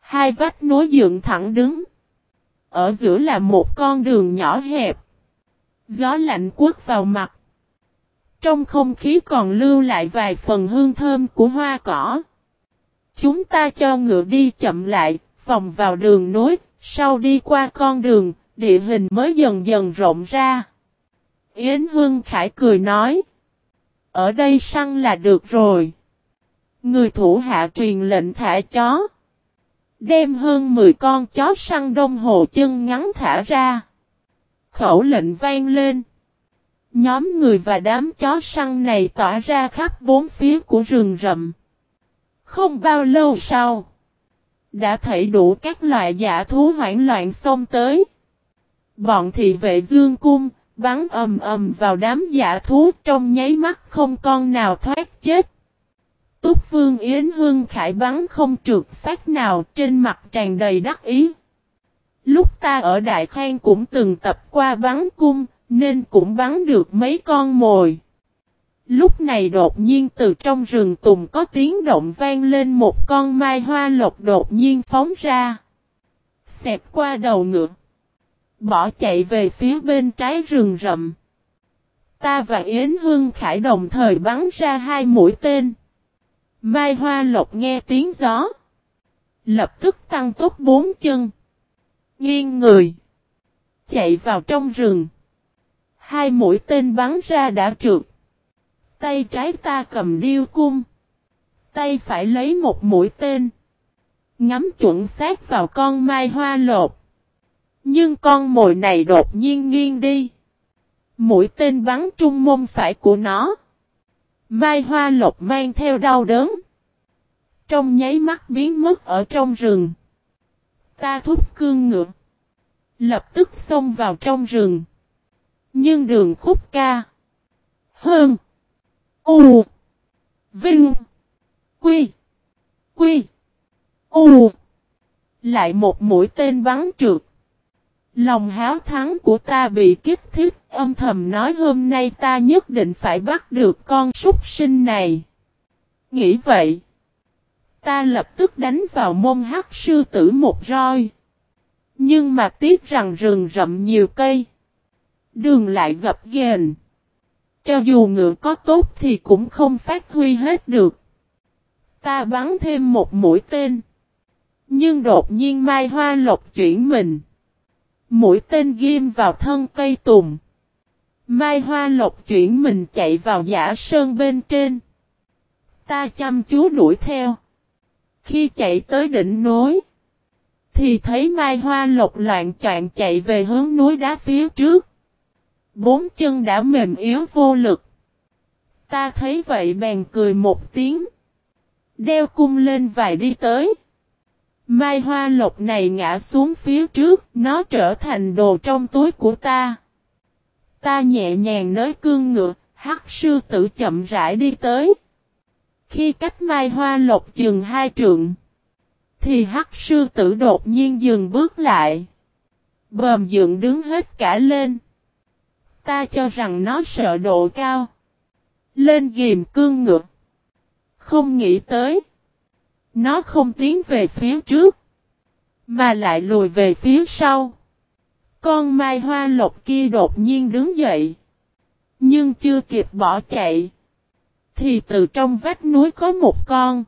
Hai vách núi dựng thẳng đứng. Ở giữa là một con đường nhỏ hẹp. Gió lạnh quất vào mặt. Trong không khí còn lưu lại vài phần hương thơm của hoa cỏ. Chúng ta cho ngựa đi chậm lại, vòng vào đường nối, sau đi qua con đường, địa hình mới dần dần rộng ra. Yến Hương Khải cười nói. Ở đây săn là được rồi. Người thủ hạ truyền lệnh thả chó. Đem hơn 10 con chó săn đông hồ chân ngắn thả ra. Khẩu lệnh vang lên. Nhóm người và đám chó săn này tỏa ra khắp bốn phía của rừng rậm. Không bao lâu sau, đã thấy đủ các loại giả thú hoảng loạn xông tới. Bọn thị vệ dương cung, bắn ầm ầm vào đám giả thú trong nháy mắt không con nào thoát chết. Túc Vương Yến Hương Khải bắn không trượt phát nào trên mặt tràn đầy đắc ý. Lúc ta ở Đại Khang cũng từng tập qua bắn cung, nên cũng bắn được mấy con mồi. Lúc này đột nhiên từ trong rừng tùng có tiếng động vang lên một con mai hoa lộc đột nhiên phóng ra. Xẹp qua đầu ngựa. Bỏ chạy về phía bên trái rừng rậm. Ta và Yến Hương Khải đồng thời bắn ra hai mũi tên. Mai Hoa Lộc nghe tiếng gió. Lập tức tăng tốc bốn chân. Nghiêng người. Chạy vào trong rừng. Hai mũi tên bắn ra đã trượt. Tay trái ta cầm điêu cung. Tay phải lấy một mũi tên. Ngắm chuẩn xác vào con mai hoa lột. Nhưng con mồi này đột nhiên nghiêng đi. Mũi tên bắn trung mông phải của nó. Mai hoa lộc mang theo đau đớn. Trong nháy mắt biến mất ở trong rừng. Ta thúc cương ngựa. Lập tức xông vào trong rừng. Nhưng đường khúc ca. Hơn. U. Vinh. Quy. Quy. U. Lại một mũi tên bắn trượt. Lòng háo thắng của ta bị kích thích, âm thầm nói hôm nay ta nhất định phải bắt được con súc sinh này. Nghĩ vậy. Ta lập tức đánh vào mông hắc sư tử một roi. Nhưng mà tiếc rằng rừng rậm nhiều cây. Đường lại gập ghềnh. Cho dù ngựa có tốt thì cũng không phát huy hết được. Ta bắn thêm một mũi tên. Nhưng đột nhiên Mai Hoa Lộc chuyển mình. Mũi tên ghim vào thân cây tùng. Mai Hoa Lộc chuyển mình chạy vào giả sơn bên trên. Ta chăm chú đuổi theo. Khi chạy tới đỉnh núi. Thì thấy Mai Hoa Lộc loạn choạng chạy về hướng núi đá phía trước. Bốn chân đã mềm yếu vô lực. Ta thấy vậy bèn cười một tiếng. Đeo cung lên vài đi tới. Mai hoa lộc này ngã xuống phía trước, nó trở thành đồ trong túi của ta. Ta nhẹ nhàng nới cương ngựa, hắc sư tử chậm rãi đi tới. Khi cách mai hoa lộc chừng hai trượng, thì hắc sư tử đột nhiên dừng bước lại. Bờm dựng đứng hết cả lên. Ta cho rằng nó sợ độ cao. Lên ghim cương ngựa. Không nghĩ tới. Nó không tiến về phía trước. Mà lại lùi về phía sau. Con mai hoa lộc kia đột nhiên đứng dậy. Nhưng chưa kịp bỏ chạy. Thì từ trong vách núi có một con.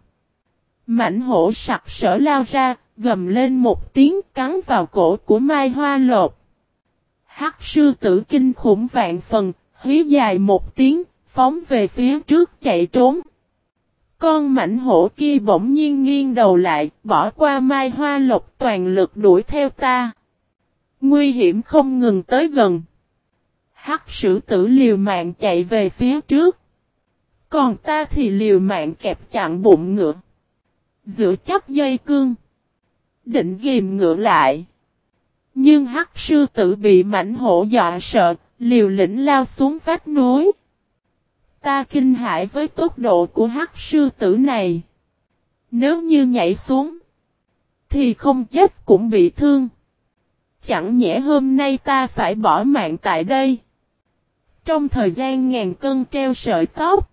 Mảnh hổ sặc sỡ lao ra, gầm lên một tiếng cắn vào cổ của mai hoa lộc. Hắc sư tử kinh khủng vạn phần, hí dài một tiếng, phóng về phía trước chạy trốn. Con mảnh hổ kia bỗng nhiên nghiêng đầu lại, bỏ qua mai hoa lộc toàn lực đuổi theo ta. Nguy hiểm không ngừng tới gần. Hắc sử tử liều mạng chạy về phía trước. Còn ta thì liều mạng kẹp chặn bụng ngựa. Giữa chắc dây cương. Định ghim ngựa lại. Nhưng hắc sư tử bị mảnh hổ dọa sợ, liều lĩnh lao xuống vách núi. Ta kinh hãi với tốc độ của hắc sư tử này. Nếu như nhảy xuống, thì không chết cũng bị thương. Chẳng nhẽ hôm nay ta phải bỏ mạng tại đây. Trong thời gian ngàn cân treo sợi tóc,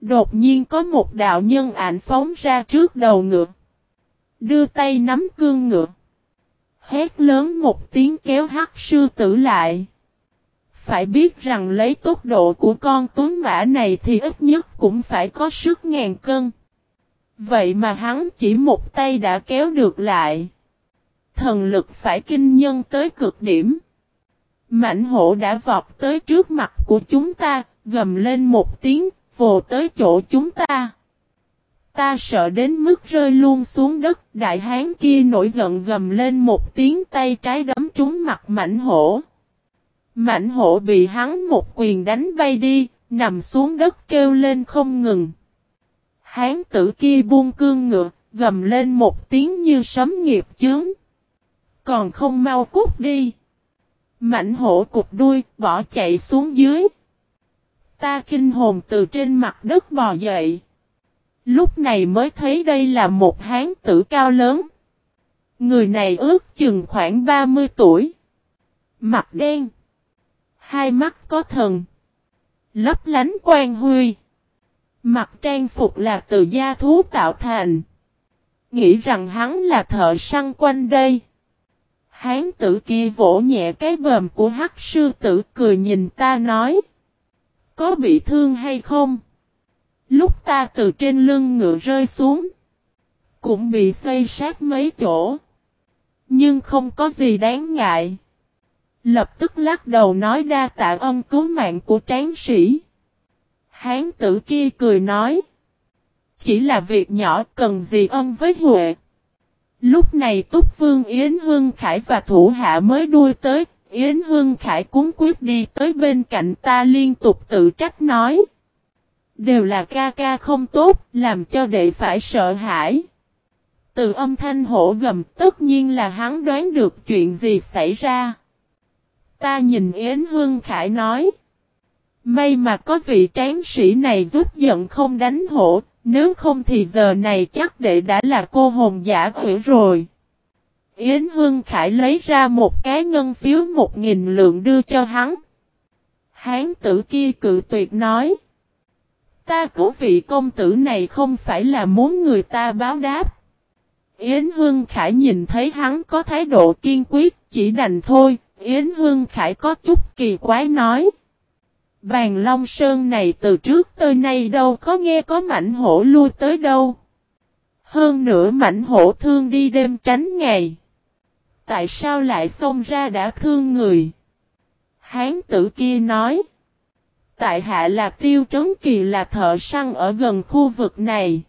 đột nhiên có một đạo nhân ảnh phóng ra trước đầu ngựa. Đưa tay nắm cương ngựa. Hét lớn một tiếng kéo hắc sư tử lại. Phải biết rằng lấy tốc độ của con tuấn mã này thì ít nhất cũng phải có sức ngàn cân. Vậy mà hắn chỉ một tay đã kéo được lại. Thần lực phải kinh nhân tới cực điểm. Mảnh hổ đã vọt tới trước mặt của chúng ta, gầm lên một tiếng, vồ tới chỗ chúng ta. Ta sợ đến mức rơi luôn xuống đất, đại hán kia nổi giận gầm lên một tiếng tay trái đấm trúng mặt mảnh hổ. Mảnh hổ bị hắn một quyền đánh bay đi, nằm xuống đất kêu lên không ngừng. Hán tử kia buông cương ngựa, gầm lên một tiếng như sấm nghiệp chướng. Còn không mau cút đi. Mảnh hổ cục đuôi, bỏ chạy xuống dưới. Ta kinh hồn từ trên mặt đất bò dậy. Lúc này mới thấy đây là một hán tử cao lớn. Người này ước chừng khoảng 30 tuổi. Mặt đen. Hai mắt có thần. Lấp lánh quang huy. Mặt trang phục là từ gia thú tạo thành. Nghĩ rằng hắn là thợ săn quanh đây. Hán tử kia vỗ nhẹ cái bờm của hắc sư tử cười nhìn ta nói. Có bị thương hay không? Lúc ta từ trên lưng ngựa rơi xuống. Cũng bị xây sát mấy chỗ. Nhưng không có gì đáng ngại. Lập tức lắc đầu nói đa tạ ân cứu mạng của tráng sĩ. Hán tử kia cười nói. Chỉ là việc nhỏ cần gì ân với Huệ. Lúc này Túc Vương Yến Hương Khải và thủ hạ mới đuôi tới. Yến Hương Khải cúng quyết đi tới bên cạnh ta liên tục tự trách nói. Đều là ca ca không tốt, làm cho đệ phải sợ hãi. Từ âm thanh hổ gầm tất nhiên là hắn đoán được chuyện gì xảy ra. Ta nhìn Yến Hương Khải nói. May mà có vị tráng sĩ này giúp giận không đánh hổ, nếu không thì giờ này chắc đệ đã là cô hồn giả quỷ rồi. Yến Hương Khải lấy ra một cái ngân phiếu một nghìn lượng đưa cho hắn. Hán tử kia cự tuyệt nói. Ta cứu vị công tử này không phải là muốn người ta báo đáp. Yến Hương Khải nhìn thấy hắn có thái độ kiên quyết, chỉ đành thôi, Yến Hương Khải có chút kỳ quái nói. Bàn Long Sơn này từ trước tới nay đâu có nghe có mảnh hổ lui tới đâu. Hơn nữa mảnh hổ thương đi đêm tránh ngày. Tại sao lại xông ra đã thương người? Hán tử kia nói. Tại hạ là tiêu trấn kỳ là thợ săn ở gần khu vực này.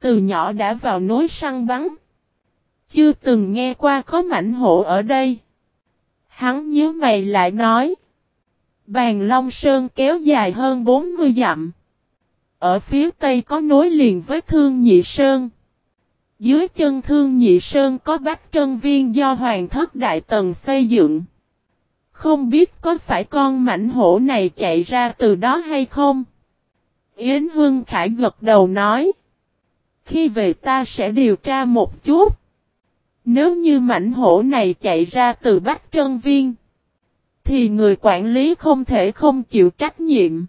Từ nhỏ đã vào núi săn bắn. Chưa từng nghe qua có mảnh hổ ở đây. Hắn nhớ mày lại nói. Bàn Long Sơn kéo dài hơn 40 dặm. Ở phía tây có nối liền với Thương Nhị Sơn. Dưới chân Thương Nhị Sơn có bách trân viên do Hoàng thất Đại Tần xây dựng. Không biết có phải con mảnh hổ này chạy ra từ đó hay không? Yến Hương Khải gật đầu nói. Khi về ta sẽ điều tra một chút. Nếu như mảnh hổ này chạy ra từ Bách Trân Viên. Thì người quản lý không thể không chịu trách nhiệm.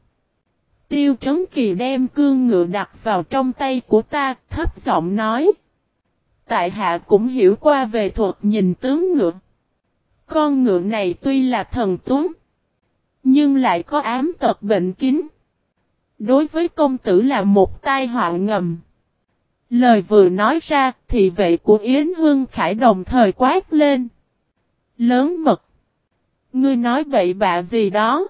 Tiêu Trấn Kỳ đem cương ngựa đặt vào trong tay của ta, thấp giọng nói. Tại hạ cũng hiểu qua về thuật nhìn tướng ngựa. Con ngựa này tuy là thần tuấn, nhưng lại có ám tật bệnh kín. Đối với công tử là một tai họa ngầm. Lời vừa nói ra, thì vệ của Yến Hương Khải đồng thời quát lên. Lớn mật. Ngươi nói bậy bạ gì đó.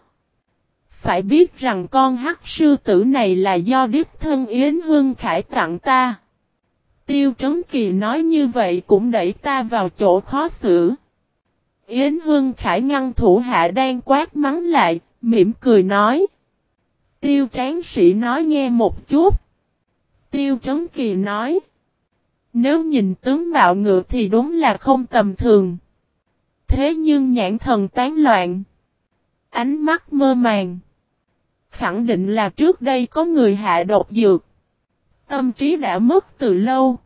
Phải biết rằng con hắc sư tử này là do đích thân Yến Hương Khải tặng ta. Tiêu Trấn Kỳ nói như vậy cũng đẩy ta vào chỗ khó xử. Yến Hương Khải ngăn thủ hạ đang quát mắng lại, mỉm cười nói. Tiêu tráng sĩ nói nghe một chút. Tiêu Trấn Kỳ nói. Nếu nhìn tướng mạo ngựa thì đúng là không tầm thường. Thế nhưng nhãn thần tán loạn. Ánh mắt mơ màng. Khẳng định là trước đây có người hạ độc dược. Tâm trí đã mất từ lâu.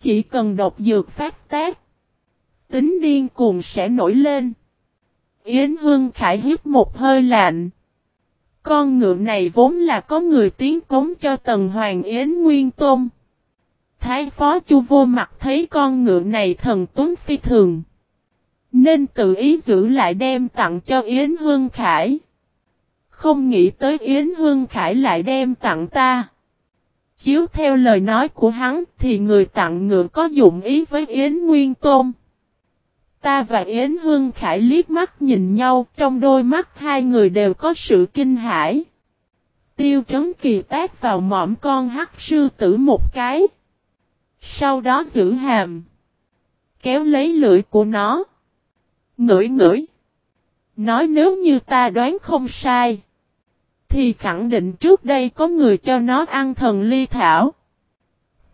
Chỉ cần độc dược phát tác. Tính điên cuồng sẽ nổi lên. Yến Hương Khải hít một hơi lạnh. Con ngựa này vốn là có người tiến cống cho Tần Hoàng Yến Nguyên Tôn. Thái phó chu vô mặt thấy con ngựa này thần tuấn phi thường. Nên tự ý giữ lại đem tặng cho Yến Hương Khải. Không nghĩ tới Yến Hương Khải lại đem tặng ta. Chiếu theo lời nói của hắn thì người tặng ngựa có dụng ý với Yến Nguyên Tôn. Ta và Yến Hương Khải liếc mắt nhìn nhau, trong đôi mắt hai người đều có sự kinh hãi. Tiêu trấn kỳ tác vào mõm con hắc sư tử một cái. Sau đó giữ hàm. Kéo lấy lưỡi của nó. Ngửi ngửi. Nói nếu như ta đoán không sai. Thì khẳng định trước đây có người cho nó ăn thần ly thảo.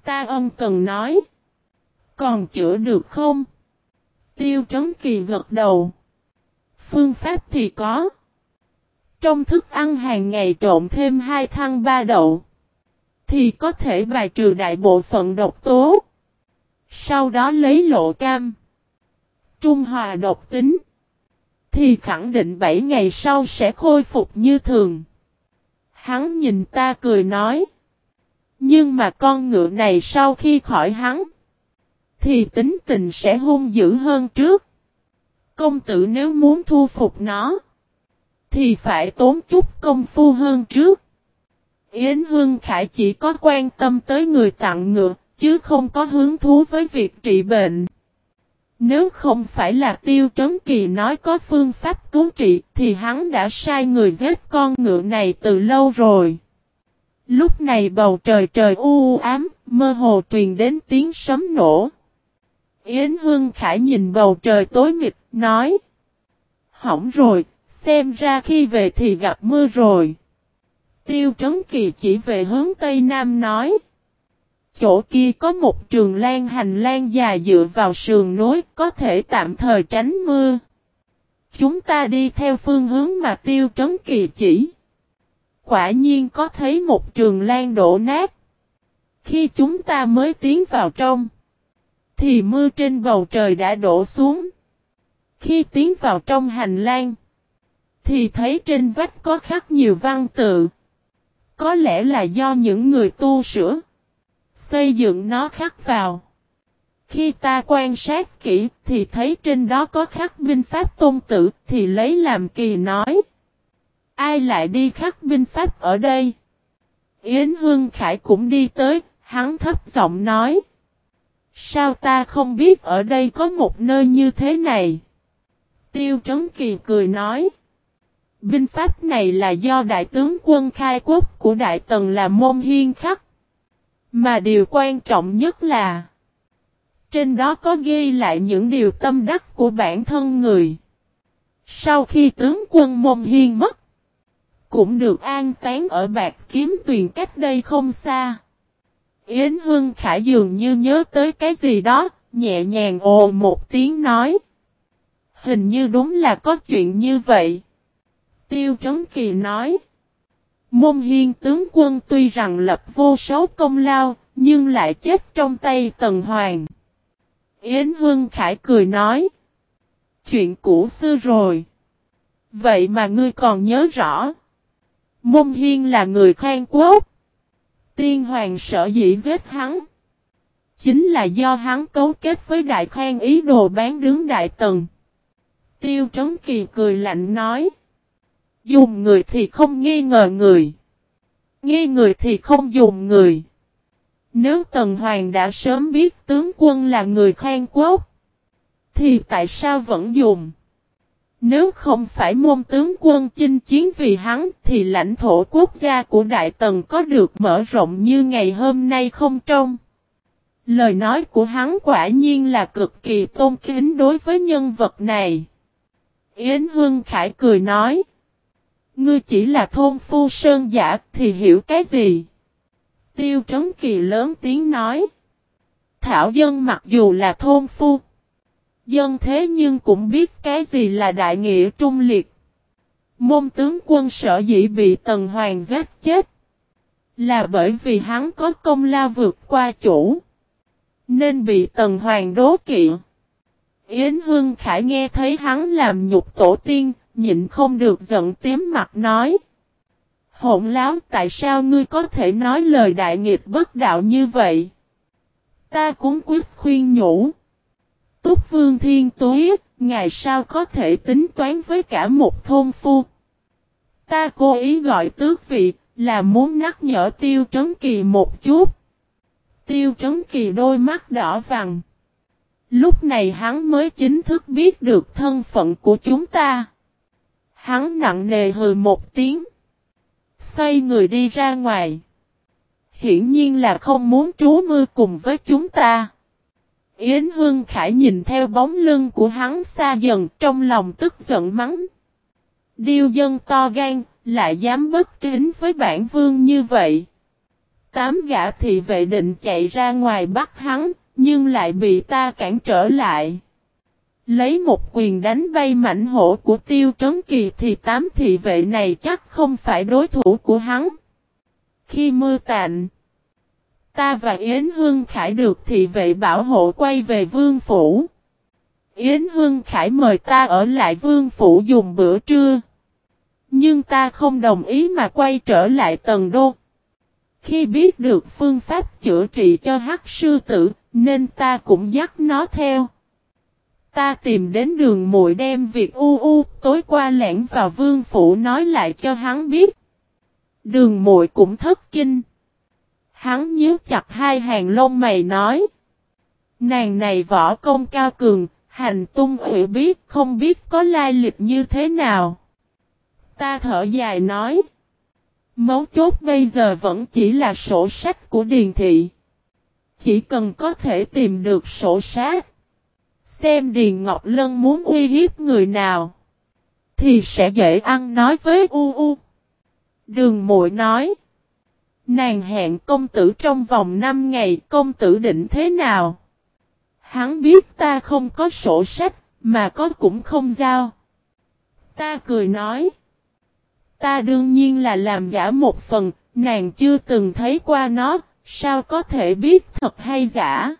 Ta ân cần nói. Còn chữa được không? Tiêu Trấn Kỳ gật đầu. Phương pháp thì có. Trong thức ăn hàng ngày trộn thêm hai thăng ba đậu. Thì có thể bài trừ đại bộ phận độc tố. Sau đó lấy lộ cam. Trung hòa độc tính. Thì khẳng định 7 ngày sau sẽ khôi phục như thường. Hắn nhìn ta cười nói. Nhưng mà con ngựa này sau khi khỏi hắn thì tính tình sẽ hung dữ hơn trước. Công tử nếu muốn thu phục nó, thì phải tốn chút công phu hơn trước. Yến Hương Khải chỉ có quan tâm tới người tặng ngựa, chứ không có hứng thú với việc trị bệnh. Nếu không phải là Tiêu Trấn Kỳ nói có phương pháp cứu trị, thì hắn đã sai người giết con ngựa này từ lâu rồi. Lúc này bầu trời trời u ám, mơ hồ truyền đến tiếng sấm nổ. Yến Hương Khải nhìn bầu trời tối mịt, nói. Hỏng rồi, xem ra khi về thì gặp mưa rồi. Tiêu Trấn Kỳ chỉ về hướng Tây Nam nói. Chỗ kia có một trường lan hành lang dài dựa vào sườn núi, có thể tạm thời tránh mưa. Chúng ta đi theo phương hướng mà tiêu trấn kỳ chỉ. Quả nhiên có thấy một trường lan đổ nát. Khi chúng ta mới tiến vào trong, thì mưa trên bầu trời đã đổ xuống. Khi tiến vào trong hành lang, thì thấy trên vách có khắc nhiều văn tự. Có lẽ là do những người tu sửa, xây dựng nó khắc vào. Khi ta quan sát kỹ thì thấy trên đó có khắc binh pháp tôn tử thì lấy làm kỳ nói. Ai lại đi khắc binh pháp ở đây? Yến Hương Khải cũng đi tới, hắn thấp giọng nói. Sao ta không biết ở đây có một nơi như thế này? Tiêu Trấn Kỳ cười nói. Binh pháp này là do đại tướng quân khai quốc của Đại Tần là môn hiên khắc. Mà điều quan trọng nhất là trên đó có ghi lại những điều tâm đắc của bản thân người. Sau khi tướng quân môn hiên mất, cũng được an táng ở bạc kiếm tuyền cách đây không xa. Yến Hương Khải dường như nhớ tới cái gì đó, nhẹ nhàng ồ một tiếng nói. Hình như đúng là có chuyện như vậy. Tiêu Trấn Kỳ nói. Môn hiên tướng quân tuy rằng lập vô số công lao, nhưng lại chết trong tay Tần Hoàng. Yến Hương Khải cười nói. Chuyện cũ xưa rồi. Vậy mà ngươi còn nhớ rõ. Môn Hiên là người khang quốc. Tiên hoàng sợ dĩ giết hắn. Chính là do hắn cấu kết với đại khang ý đồ bán đứng đại tần. Tiêu Trấn Kỳ cười lạnh nói. Dùng người thì không nghi ngờ người. Nghi người thì không dùng người. Nếu Tần Hoàng đã sớm biết tướng quân là người khang quốc. Thì tại sao vẫn dùng? Nếu không phải môn tướng quân chinh chiến vì hắn, thì lãnh thổ quốc gia của Đại Tần có được mở rộng như ngày hôm nay không trông. Lời nói của hắn quả nhiên là cực kỳ tôn kính đối với nhân vật này. Yến Hương Khải cười nói. Ngươi chỉ là thôn phu sơn giả thì hiểu cái gì? Tiêu Trấn Kỳ lớn tiếng nói. Thảo dân mặc dù là thôn phu. Dân thế nhưng cũng biết cái gì là đại nghĩa trung liệt. Môn tướng quân sở dĩ bị Tần Hoàng giết chết. Là bởi vì hắn có công lao vượt qua chủ. Nên bị Tần Hoàng đố kỵ. Yến Hương Khải nghe thấy hắn làm nhục tổ tiên, nhịn không được giận tím mặt nói. Hỗn láo tại sao ngươi có thể nói lời đại nghịch bất đạo như vậy? Ta cũng quyết khuyên nhủ. Túc Vương Thiên Tuế, ngày sao có thể tính toán với cả một thôn phu? Ta cố ý gọi tước vị, là muốn nhắc nhở Tiêu Trấn Kỳ một chút. Tiêu Trấn Kỳ đôi mắt đỏ vàng. Lúc này hắn mới chính thức biết được thân phận của chúng ta. Hắn nặng nề hừ một tiếng. Xoay người đi ra ngoài. Hiển nhiên là không muốn trú mưa cùng với chúng ta. Yến Hương Khải nhìn theo bóng lưng của hắn xa dần trong lòng tức giận mắng. Điêu dân to gan, lại dám bất kính với bản vương như vậy. Tám gã thị vệ định chạy ra ngoài bắt hắn, nhưng lại bị ta cản trở lại. Lấy một quyền đánh bay mảnh hổ của tiêu trấn kỳ thì tám thị vệ này chắc không phải đối thủ của hắn. Khi mưa tạnh, ta và Yến Hương Khải được thị vệ bảo hộ quay về vương phủ. Yến Hương Khải mời ta ở lại vương phủ dùng bữa trưa. Nhưng ta không đồng ý mà quay trở lại tầng đô. Khi biết được phương pháp chữa trị cho hắc sư tử, nên ta cũng dắt nó theo. Ta tìm đến đường muội đem việc u u tối qua lẻn vào vương phủ nói lại cho hắn biết. Đường muội cũng thất kinh. Hắn nhíu chặt hai hàng lông mày nói. Nàng này võ công cao cường, hành tung ủy biết không biết có lai lịch như thế nào. Ta thở dài nói. Mấu chốt bây giờ vẫn chỉ là sổ sách của Điền Thị. Chỉ cần có thể tìm được sổ sách. Xem Điền Ngọc Lân muốn uy hiếp người nào. Thì sẽ dễ ăn nói với U U. Đường muội nói. Nàng hẹn công tử trong vòng 5 ngày công tử định thế nào? Hắn biết ta không có sổ sách, mà có cũng không giao. Ta cười nói. Ta đương nhiên là làm giả một phần, nàng chưa từng thấy qua nó, sao có thể biết thật hay giả.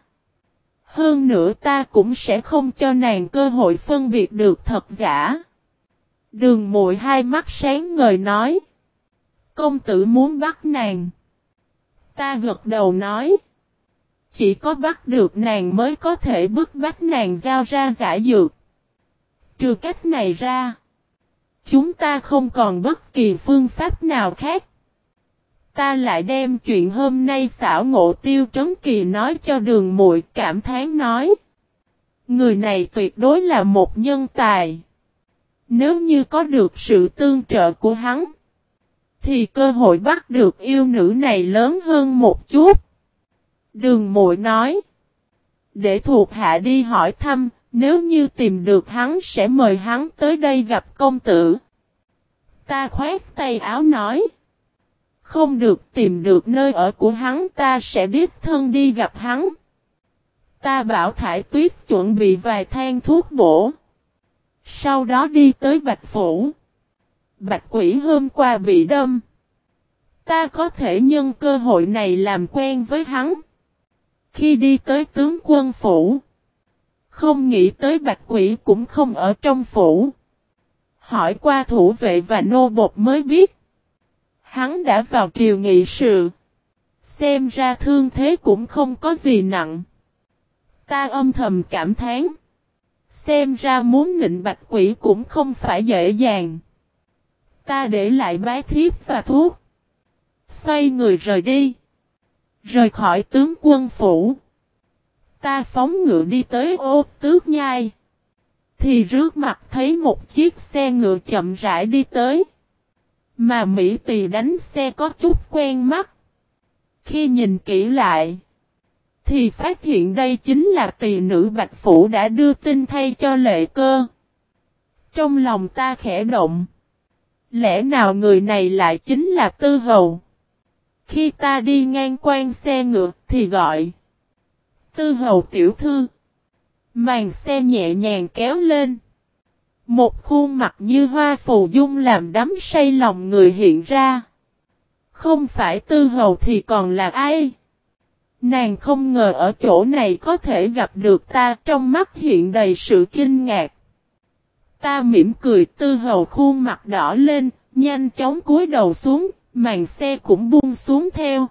Hơn nữa ta cũng sẽ không cho nàng cơ hội phân biệt được thật giả. Đường mội hai mắt sáng ngời nói. Công tử muốn bắt nàng. Ta gật đầu nói. Chỉ có bắt được nàng mới có thể bức bách nàng giao ra giả dược. Trừ cách này ra. Chúng ta không còn bất kỳ phương pháp nào khác. Ta lại đem chuyện hôm nay xảo ngộ tiêu trấn kỳ nói cho đường muội cảm thán nói. Người này tuyệt đối là một nhân tài. Nếu như có được sự tương trợ của hắn. Thì cơ hội bắt được yêu nữ này lớn hơn một chút. Đường mội nói. Để thuộc hạ đi hỏi thăm, nếu như tìm được hắn sẽ mời hắn tới đây gặp công tử. Ta khoét tay áo nói. Không được tìm được nơi ở của hắn ta sẽ đích thân đi gặp hắn. Ta bảo thải tuyết chuẩn bị vài thang thuốc bổ. Sau đó đi tới Bạch Phủ. Bạch quỷ hôm qua bị đâm. Ta có thể nhân cơ hội này làm quen với hắn. Khi đi tới tướng quân phủ. Không nghĩ tới bạch quỷ cũng không ở trong phủ. Hỏi qua thủ vệ và nô bột mới biết. Hắn đã vào triều nghị sự. Xem ra thương thế cũng không có gì nặng. Ta âm thầm cảm thán. Xem ra muốn nịnh bạch quỷ cũng không phải dễ dàng. Ta để lại bái thiếp và thuốc. Xoay người rời đi. Rời khỏi tướng quân phủ. Ta phóng ngựa đi tới ô tước nhai. Thì rước mặt thấy một chiếc xe ngựa chậm rãi đi tới. Mà Mỹ Tỳ đánh xe có chút quen mắt. Khi nhìn kỹ lại. Thì phát hiện đây chính là tỳ nữ Bạch Phủ đã đưa tin thay cho lệ cơ. Trong lòng ta khẽ động. Lẽ nào người này lại chính là Tư Hầu? Khi ta đi ngang quan xe ngựa thì gọi. Tư Hầu tiểu thư. Màn xe nhẹ nhàng kéo lên. Một khuôn mặt như hoa phù dung làm đắm say lòng người hiện ra. Không phải tư hầu thì còn là ai? Nàng không ngờ ở chỗ này có thể gặp được ta, trong mắt hiện đầy sự kinh ngạc. Ta mỉm cười tư hầu khuôn mặt đỏ lên, nhanh chóng cúi đầu xuống, màn xe cũng buông xuống theo.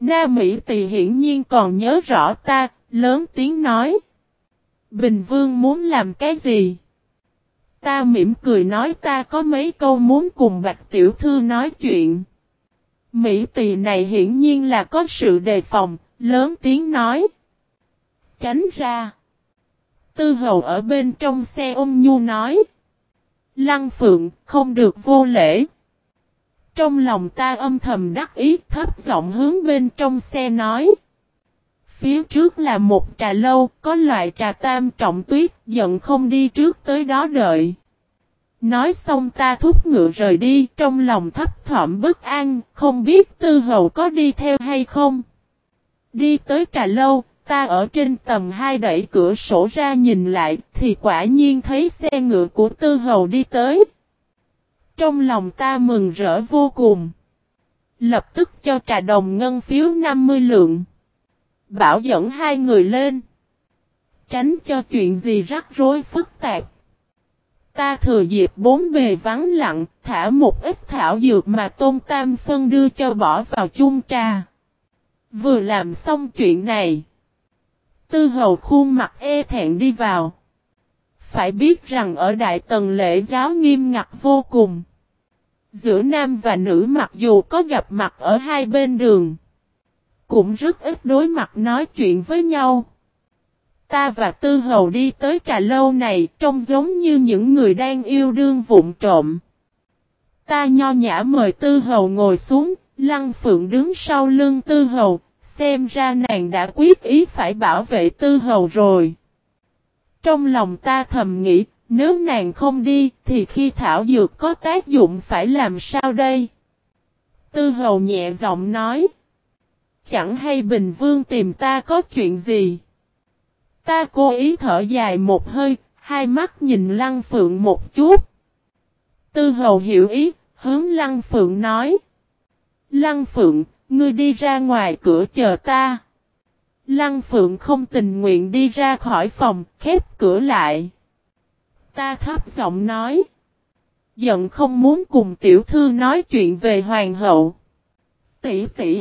Na Mỹ Tỳ hiển nhiên còn nhớ rõ ta, lớn tiếng nói. Bình Vương muốn làm cái gì? Ta mỉm cười nói ta có mấy câu muốn cùng Bạch Tiểu Thư nói chuyện. Mỹ Tỳ này hiển nhiên là có sự đề phòng, lớn tiếng nói. Tránh ra. Tư hầu ở bên trong xe ôm nhu nói. Lăng phượng, không được vô lễ. Trong lòng ta âm thầm đắc ý thấp giọng hướng bên trong xe nói. Phía trước là một trà lâu, có loại trà tam trọng tuyết, giận không đi trước tới đó đợi. Nói xong ta thúc ngựa rời đi, trong lòng thấp thỏm bất an, không biết tư hầu có đi theo hay không. Đi tới trà lâu, ta ở trên tầng hai đẩy cửa sổ ra nhìn lại, thì quả nhiên thấy xe ngựa của tư hầu đi tới. Trong lòng ta mừng rỡ vô cùng. Lập tức cho trà đồng ngân phiếu 50 lượng. Bảo dẫn hai người lên. Tránh cho chuyện gì rắc rối phức tạp. Ta thừa dịp bốn bề vắng lặng, thả một ít thảo dược mà Tôn Tam Phân đưa cho bỏ vào chung trà. Vừa làm xong chuyện này. Tư hầu khuôn mặt e thẹn đi vào. Phải biết rằng ở Đại Tần lễ giáo nghiêm ngặt vô cùng. Giữa nam và nữ mặc dù có gặp mặt ở hai bên đường. Cũng rất ít đối mặt nói chuyện với nhau. Ta và Tư Hầu đi tới trà lâu này trông giống như những người đang yêu đương vụn trộm. Ta nho nhã mời Tư Hầu ngồi xuống, Lăng Phượng đứng sau lưng Tư Hầu, xem ra nàng đã quyết ý phải bảo vệ Tư Hầu rồi. Trong lòng ta thầm nghĩ, nếu nàng không đi thì khi thảo dược có tác dụng phải làm sao đây? Tư Hầu nhẹ giọng nói. Chẳng hay Bình Vương tìm ta có chuyện gì? Ta cố ý thở dài một hơi, hai mắt nhìn Lăng Phượng một chút. Tư hầu hiểu ý, hướng Lăng Phượng nói. Lăng Phượng, ngươi đi ra ngoài cửa chờ ta. Lăng Phượng không tình nguyện đi ra khỏi phòng, khép cửa lại. Ta thấp giọng nói. Giận không muốn cùng tiểu thư nói chuyện về hoàng hậu. Tỷ tỷ.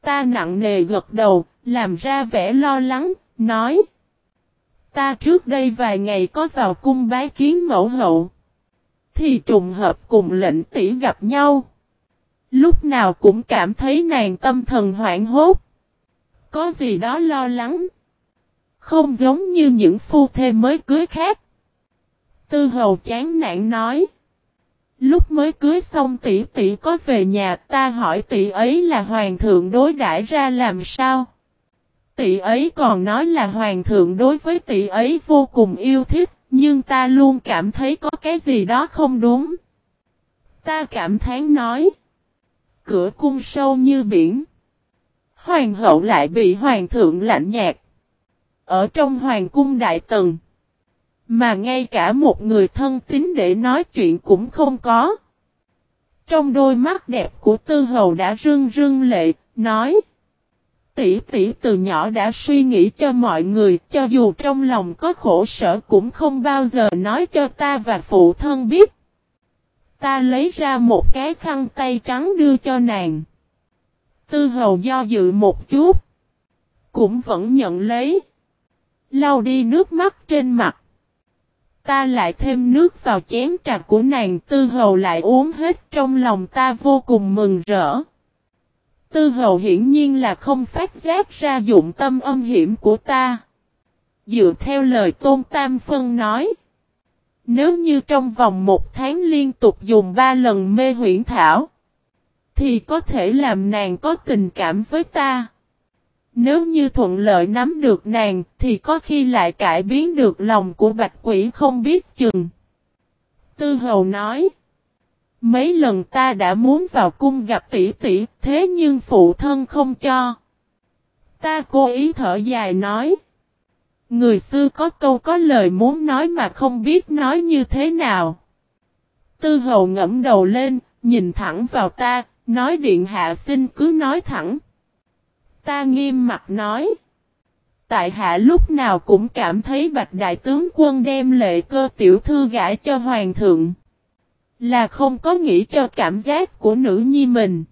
Ta nặng nề gật đầu, làm ra vẻ lo lắng, nói. Ta trước đây vài ngày có vào cung bái kiến mẫu hậu. Thì trùng hợp cùng lệnh tỷ gặp nhau. Lúc nào cũng cảm thấy nàng tâm thần hoảng hốt. Có gì đó lo lắng. Không giống như những phu thê mới cưới khác. Tư hầu chán nản nói. Lúc mới cưới xong tỷ tỷ có về nhà ta hỏi tỷ ấy là hoàng thượng đối đãi ra làm sao. Tỷ ấy còn nói là hoàng thượng đối với tỷ ấy vô cùng yêu thích, nhưng ta luôn cảm thấy có cái gì đó không đúng. Ta cảm thán nói. Cửa cung sâu như biển. Hoàng hậu lại bị hoàng thượng lạnh nhạt. Ở trong hoàng cung đại tần. Mà ngay cả một người thân tín để nói chuyện cũng không có. Trong đôi mắt đẹp của tư hầu đã rưng rưng lệ, nói. Tỷ tỷ từ nhỏ đã suy nghĩ cho mọi người, cho dù trong lòng có khổ sở cũng không bao giờ nói cho ta và phụ thân biết. Ta lấy ra một cái khăn tay trắng đưa cho nàng. Tư hầu do dự một chút. Cũng vẫn nhận lấy. Lau đi nước mắt trên mặt. Ta lại thêm nước vào chén trà của nàng, tư hầu lại uống hết, trong lòng ta vô cùng mừng rỡ. Tư hầu hiển nhiên là không phát giác ra dụng tâm âm hiểm của ta. Dựa theo lời Tôn Tam Phân nói. Nếu như trong vòng một tháng liên tục dùng ba lần mê huyển thảo. Thì có thể làm nàng có tình cảm với ta. Nếu như thuận lợi nắm được nàng, thì có khi lại cải biến được lòng của bạch quỷ không biết chừng. Tư hầu nói. Mấy lần ta đã muốn vào cung gặp tỷ tỷ, thế nhưng phụ thân không cho. Ta cố ý thở dài nói. Người xưa có câu có lời muốn nói mà không biết nói như thế nào. Tư hầu ngẫm đầu lên, nhìn thẳng vào ta, nói điện hạ xin cứ nói thẳng. Ta nghiêm mặt nói. Tại hạ lúc nào cũng cảm thấy bạch đại tướng quân đem lệ cơ tiểu thư gãi cho hoàng thượng. Là không có nghĩ cho cảm giác của nữ nhi mình.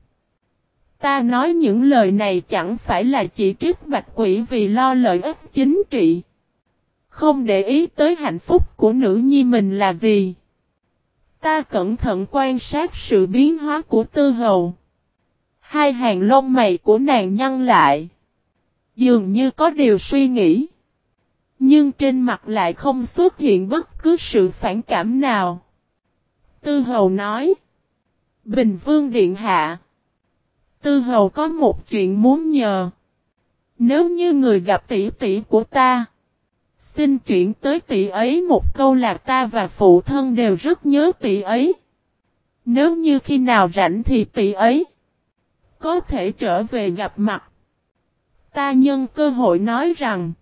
Ta nói những lời này chẳng phải là chỉ trích bạch quỷ vì lo lợi ích chính trị. Không để ý tới hạnh phúc của nữ nhi mình là gì. Ta cẩn thận quan sát sự biến hóa của tư hầu. Hai hàng lông mày của nàng nhăn lại. Dường như có điều suy nghĩ. Nhưng trên mặt lại không xuất hiện bất cứ sự phản cảm nào. Tư hầu nói. Bình vương điện hạ. Tư hầu có một chuyện muốn nhờ. Nếu như người gặp tỷ tỷ của ta. Xin chuyển tới tỷ ấy một câu là ta và phụ thân đều rất nhớ tỷ ấy. Nếu như khi nào rảnh thì tỷ ấy có thể trở về gặp mặt. Ta nhân cơ hội nói rằng,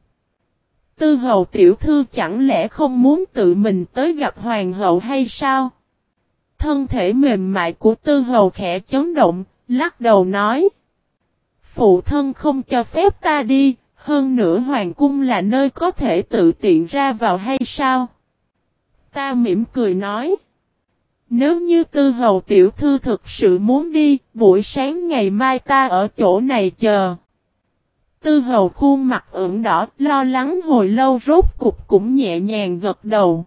tư hầu tiểu thư chẳng lẽ không muốn tự mình tới gặp hoàng hậu hay sao? Thân thể mềm mại của tư hầu khẽ chấn động, lắc đầu nói. Phụ thân không cho phép ta đi, hơn nữa hoàng cung là nơi có thể tự tiện ra vào hay sao? Ta mỉm cười nói. Nếu như tư hầu tiểu thư thực sự muốn đi, buổi sáng ngày mai ta ở chỗ này chờ. Tư hầu khuôn mặt ửng đỏ, lo lắng hồi lâu rốt cục cũng nhẹ nhàng gật đầu.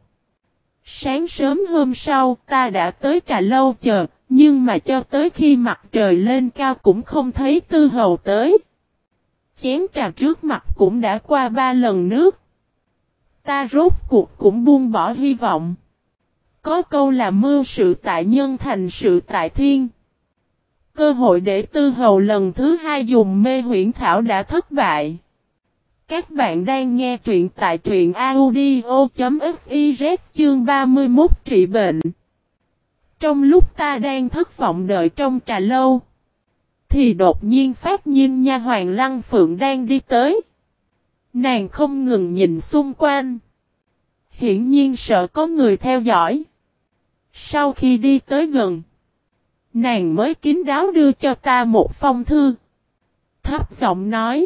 Sáng sớm hôm sau, ta đã tới trà lâu chờ, nhưng mà cho tới khi mặt trời lên cao cũng không thấy tư hầu tới. Chén trà trước mặt cũng đã qua ba lần nước. Ta rốt cuộc cũng buông bỏ hy vọng. Có câu là mưu sự tại nhân thành sự tại thiên. Cơ hội để tư hầu lần thứ hai dùng mê huyễn thảo đã thất bại. Các bạn đang nghe truyện tại truyện audio.fiz chương 31 trị bệnh. Trong lúc ta đang thất vọng đợi trong trà lâu. Thì đột nhiên phát nhiên nha hoàng lăng phượng đang đi tới. Nàng không ngừng nhìn xung quanh. Hiển nhiên sợ có người theo dõi. Sau khi đi tới gần, nàng mới kín đáo đưa cho ta một phong thư. Thấp giọng nói.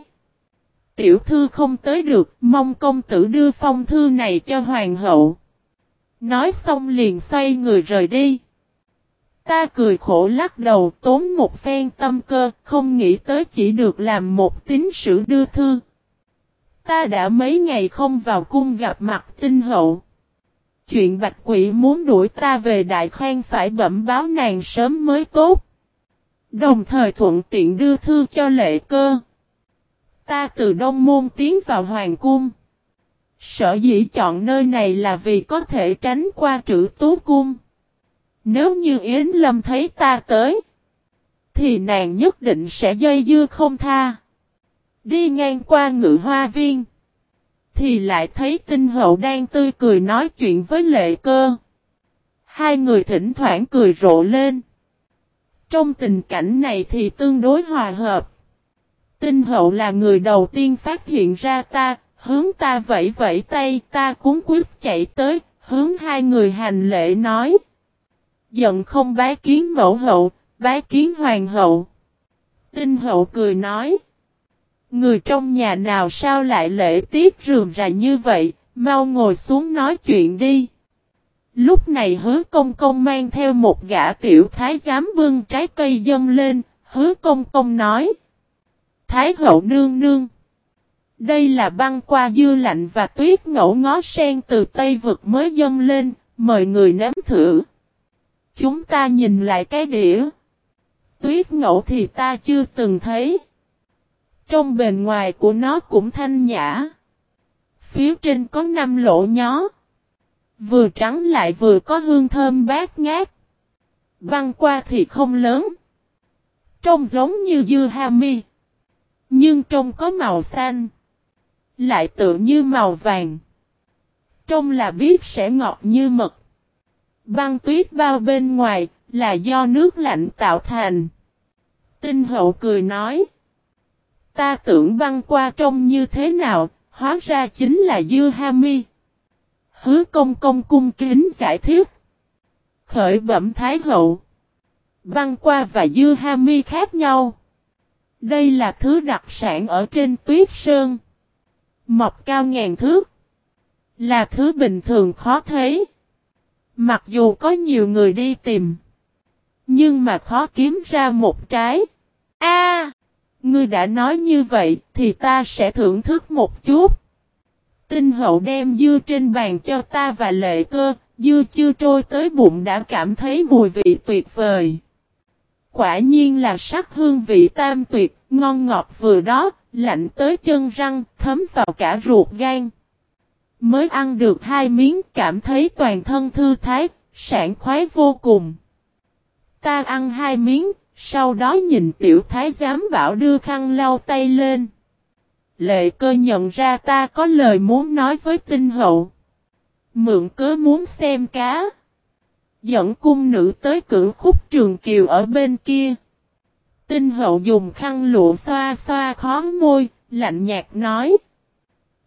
Tiểu thư không tới được, mong công tử đưa phong thư này cho hoàng hậu. Nói xong liền xoay người rời đi. Ta cười khổ lắc đầu tốn một phen tâm cơ, không nghĩ tới chỉ được làm một tín sử đưa thư. Ta đã mấy ngày không vào cung gặp mặt tinh hậu. Chuyện bạch quỷ muốn đuổi ta về đại khoan phải bẩm báo nàng sớm mới tốt. Đồng thời thuận tiện đưa thư cho lệ cơ. Ta từ Đông Môn tiến vào Hoàng Cung. Sở dĩ chọn nơi này là vì có thể tránh qua trữ tú cung. Nếu như Yến Lâm thấy ta tới, thì nàng nhất định sẽ dây dưa không tha. Đi ngang qua ngự hoa viên, thì lại thấy tinh hậu đang tươi cười nói chuyện với lệ cơ. Hai người thỉnh thoảng cười rộ lên. Trong tình cảnh này thì tương đối hòa hợp. Tinh hậu là người đầu tiên phát hiện ra ta, hướng ta vẫy vẫy tay, ta cuốn quyết chạy tới, hướng hai người hành lễ nói. Giận không bái kiến mẫu hậu, bái kiến hoàng hậu. Tinh hậu cười nói. Người trong nhà nào sao lại lễ tiết rườm rà như vậy, mau ngồi xuống nói chuyện đi. Lúc này hứa công công mang theo một gã tiểu thái giám bưng trái cây dâng lên, hứa công công nói. Thái hậu nương nương. Đây là băng qua dưa lạnh và tuyết ngẫu ngó sen từ Tây vực mới dâng lên, mời người nếm thử. Chúng ta nhìn lại cái đĩa. Tuyết ngẫu thì ta chưa từng thấy. Trong bề ngoài của nó cũng thanh nhã. Phía trên có năm lỗ nhó. Vừa trắng lại vừa có hương thơm bát ngát. Băng qua thì không lớn. Trông giống như dưa hami. Nhưng trông có màu xanh. Lại tự như màu vàng. Trông là biết sẽ ngọt như mật. Băng tuyết bao bên ngoài là do nước lạnh tạo thành. Tinh hậu cười nói. Ta tưởng băng qua trông như thế nào, hóa ra chính là dưa hami. Hứa công công cung kính giải thích. Khởi bẩm thái hậu. Băng qua và dưa hami khác nhau. Đây là thứ đặc sản ở trên tuyết sơn. Mọc cao ngàn thước. Là thứ bình thường khó thấy. Mặc dù có nhiều người đi tìm. Nhưng mà khó kiếm ra một trái. A, Ngươi đã nói như vậy thì ta sẽ thưởng thức một chút. Tinh hậu đem dưa trên bàn cho ta và lệ cơ. Dưa chưa trôi tới bụng đã cảm thấy mùi vị tuyệt vời. Quả nhiên là sắc hương vị tam tuyệt, ngon ngọt vừa đó, lạnh tới chân răng, thấm vào cả ruột gan. Mới ăn được hai miếng cảm thấy toàn thân thư thái, sảng khoái vô cùng. Ta ăn hai miếng, sau đó nhìn tiểu thái giám bảo đưa khăn lau tay lên. Lệ cơ nhận ra ta có lời muốn nói với tinh hậu. Mượn cớ muốn xem cá. Dẫn cung nữ tới cửa khúc trường kiều ở bên kia. Tinh hậu dùng khăn lụa xoa xoa khó môi, lạnh nhạt nói.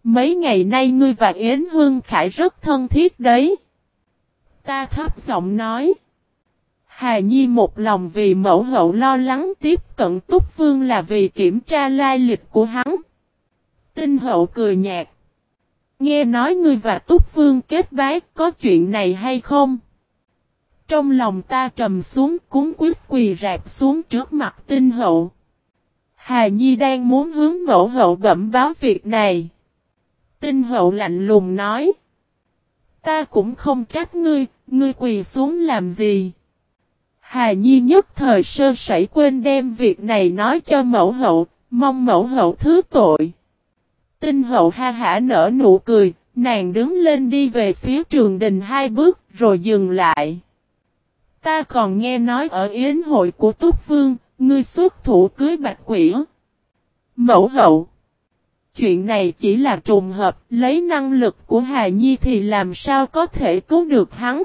Mấy ngày nay ngươi và Yến Hương Khải rất thân thiết đấy. Ta thấp giọng nói. Hà Nhi một lòng vì mẫu hậu lo lắng tiếp cận Túc Vương là vì kiểm tra lai lịch của hắn. Tinh hậu cười nhạt. Nghe nói ngươi và Túc Vương kết bái, có chuyện này hay không? Trong lòng ta trầm xuống cúng quyết quỳ rạp xuống trước mặt tinh hậu. Hà Nhi đang muốn hướng mẫu hậu bẩm báo việc này. Tinh hậu lạnh lùng nói. Ta cũng không trách ngươi, ngươi quỳ xuống làm gì. Hà Nhi nhất thời sơ sẩy quên đem việc này nói cho mẫu hậu, mong mẫu hậu thứ tội. Tinh hậu ha hả nở nụ cười, nàng đứng lên đi về phía trường đình hai bước rồi dừng lại. Ta còn nghe nói ở yến hội của Túc Vương, ngươi xuất thủ cưới bạch quỷ. Mẫu hậu. Chuyện này chỉ là trùng hợp, lấy năng lực của Hà Nhi thì làm sao có thể cứu được hắn.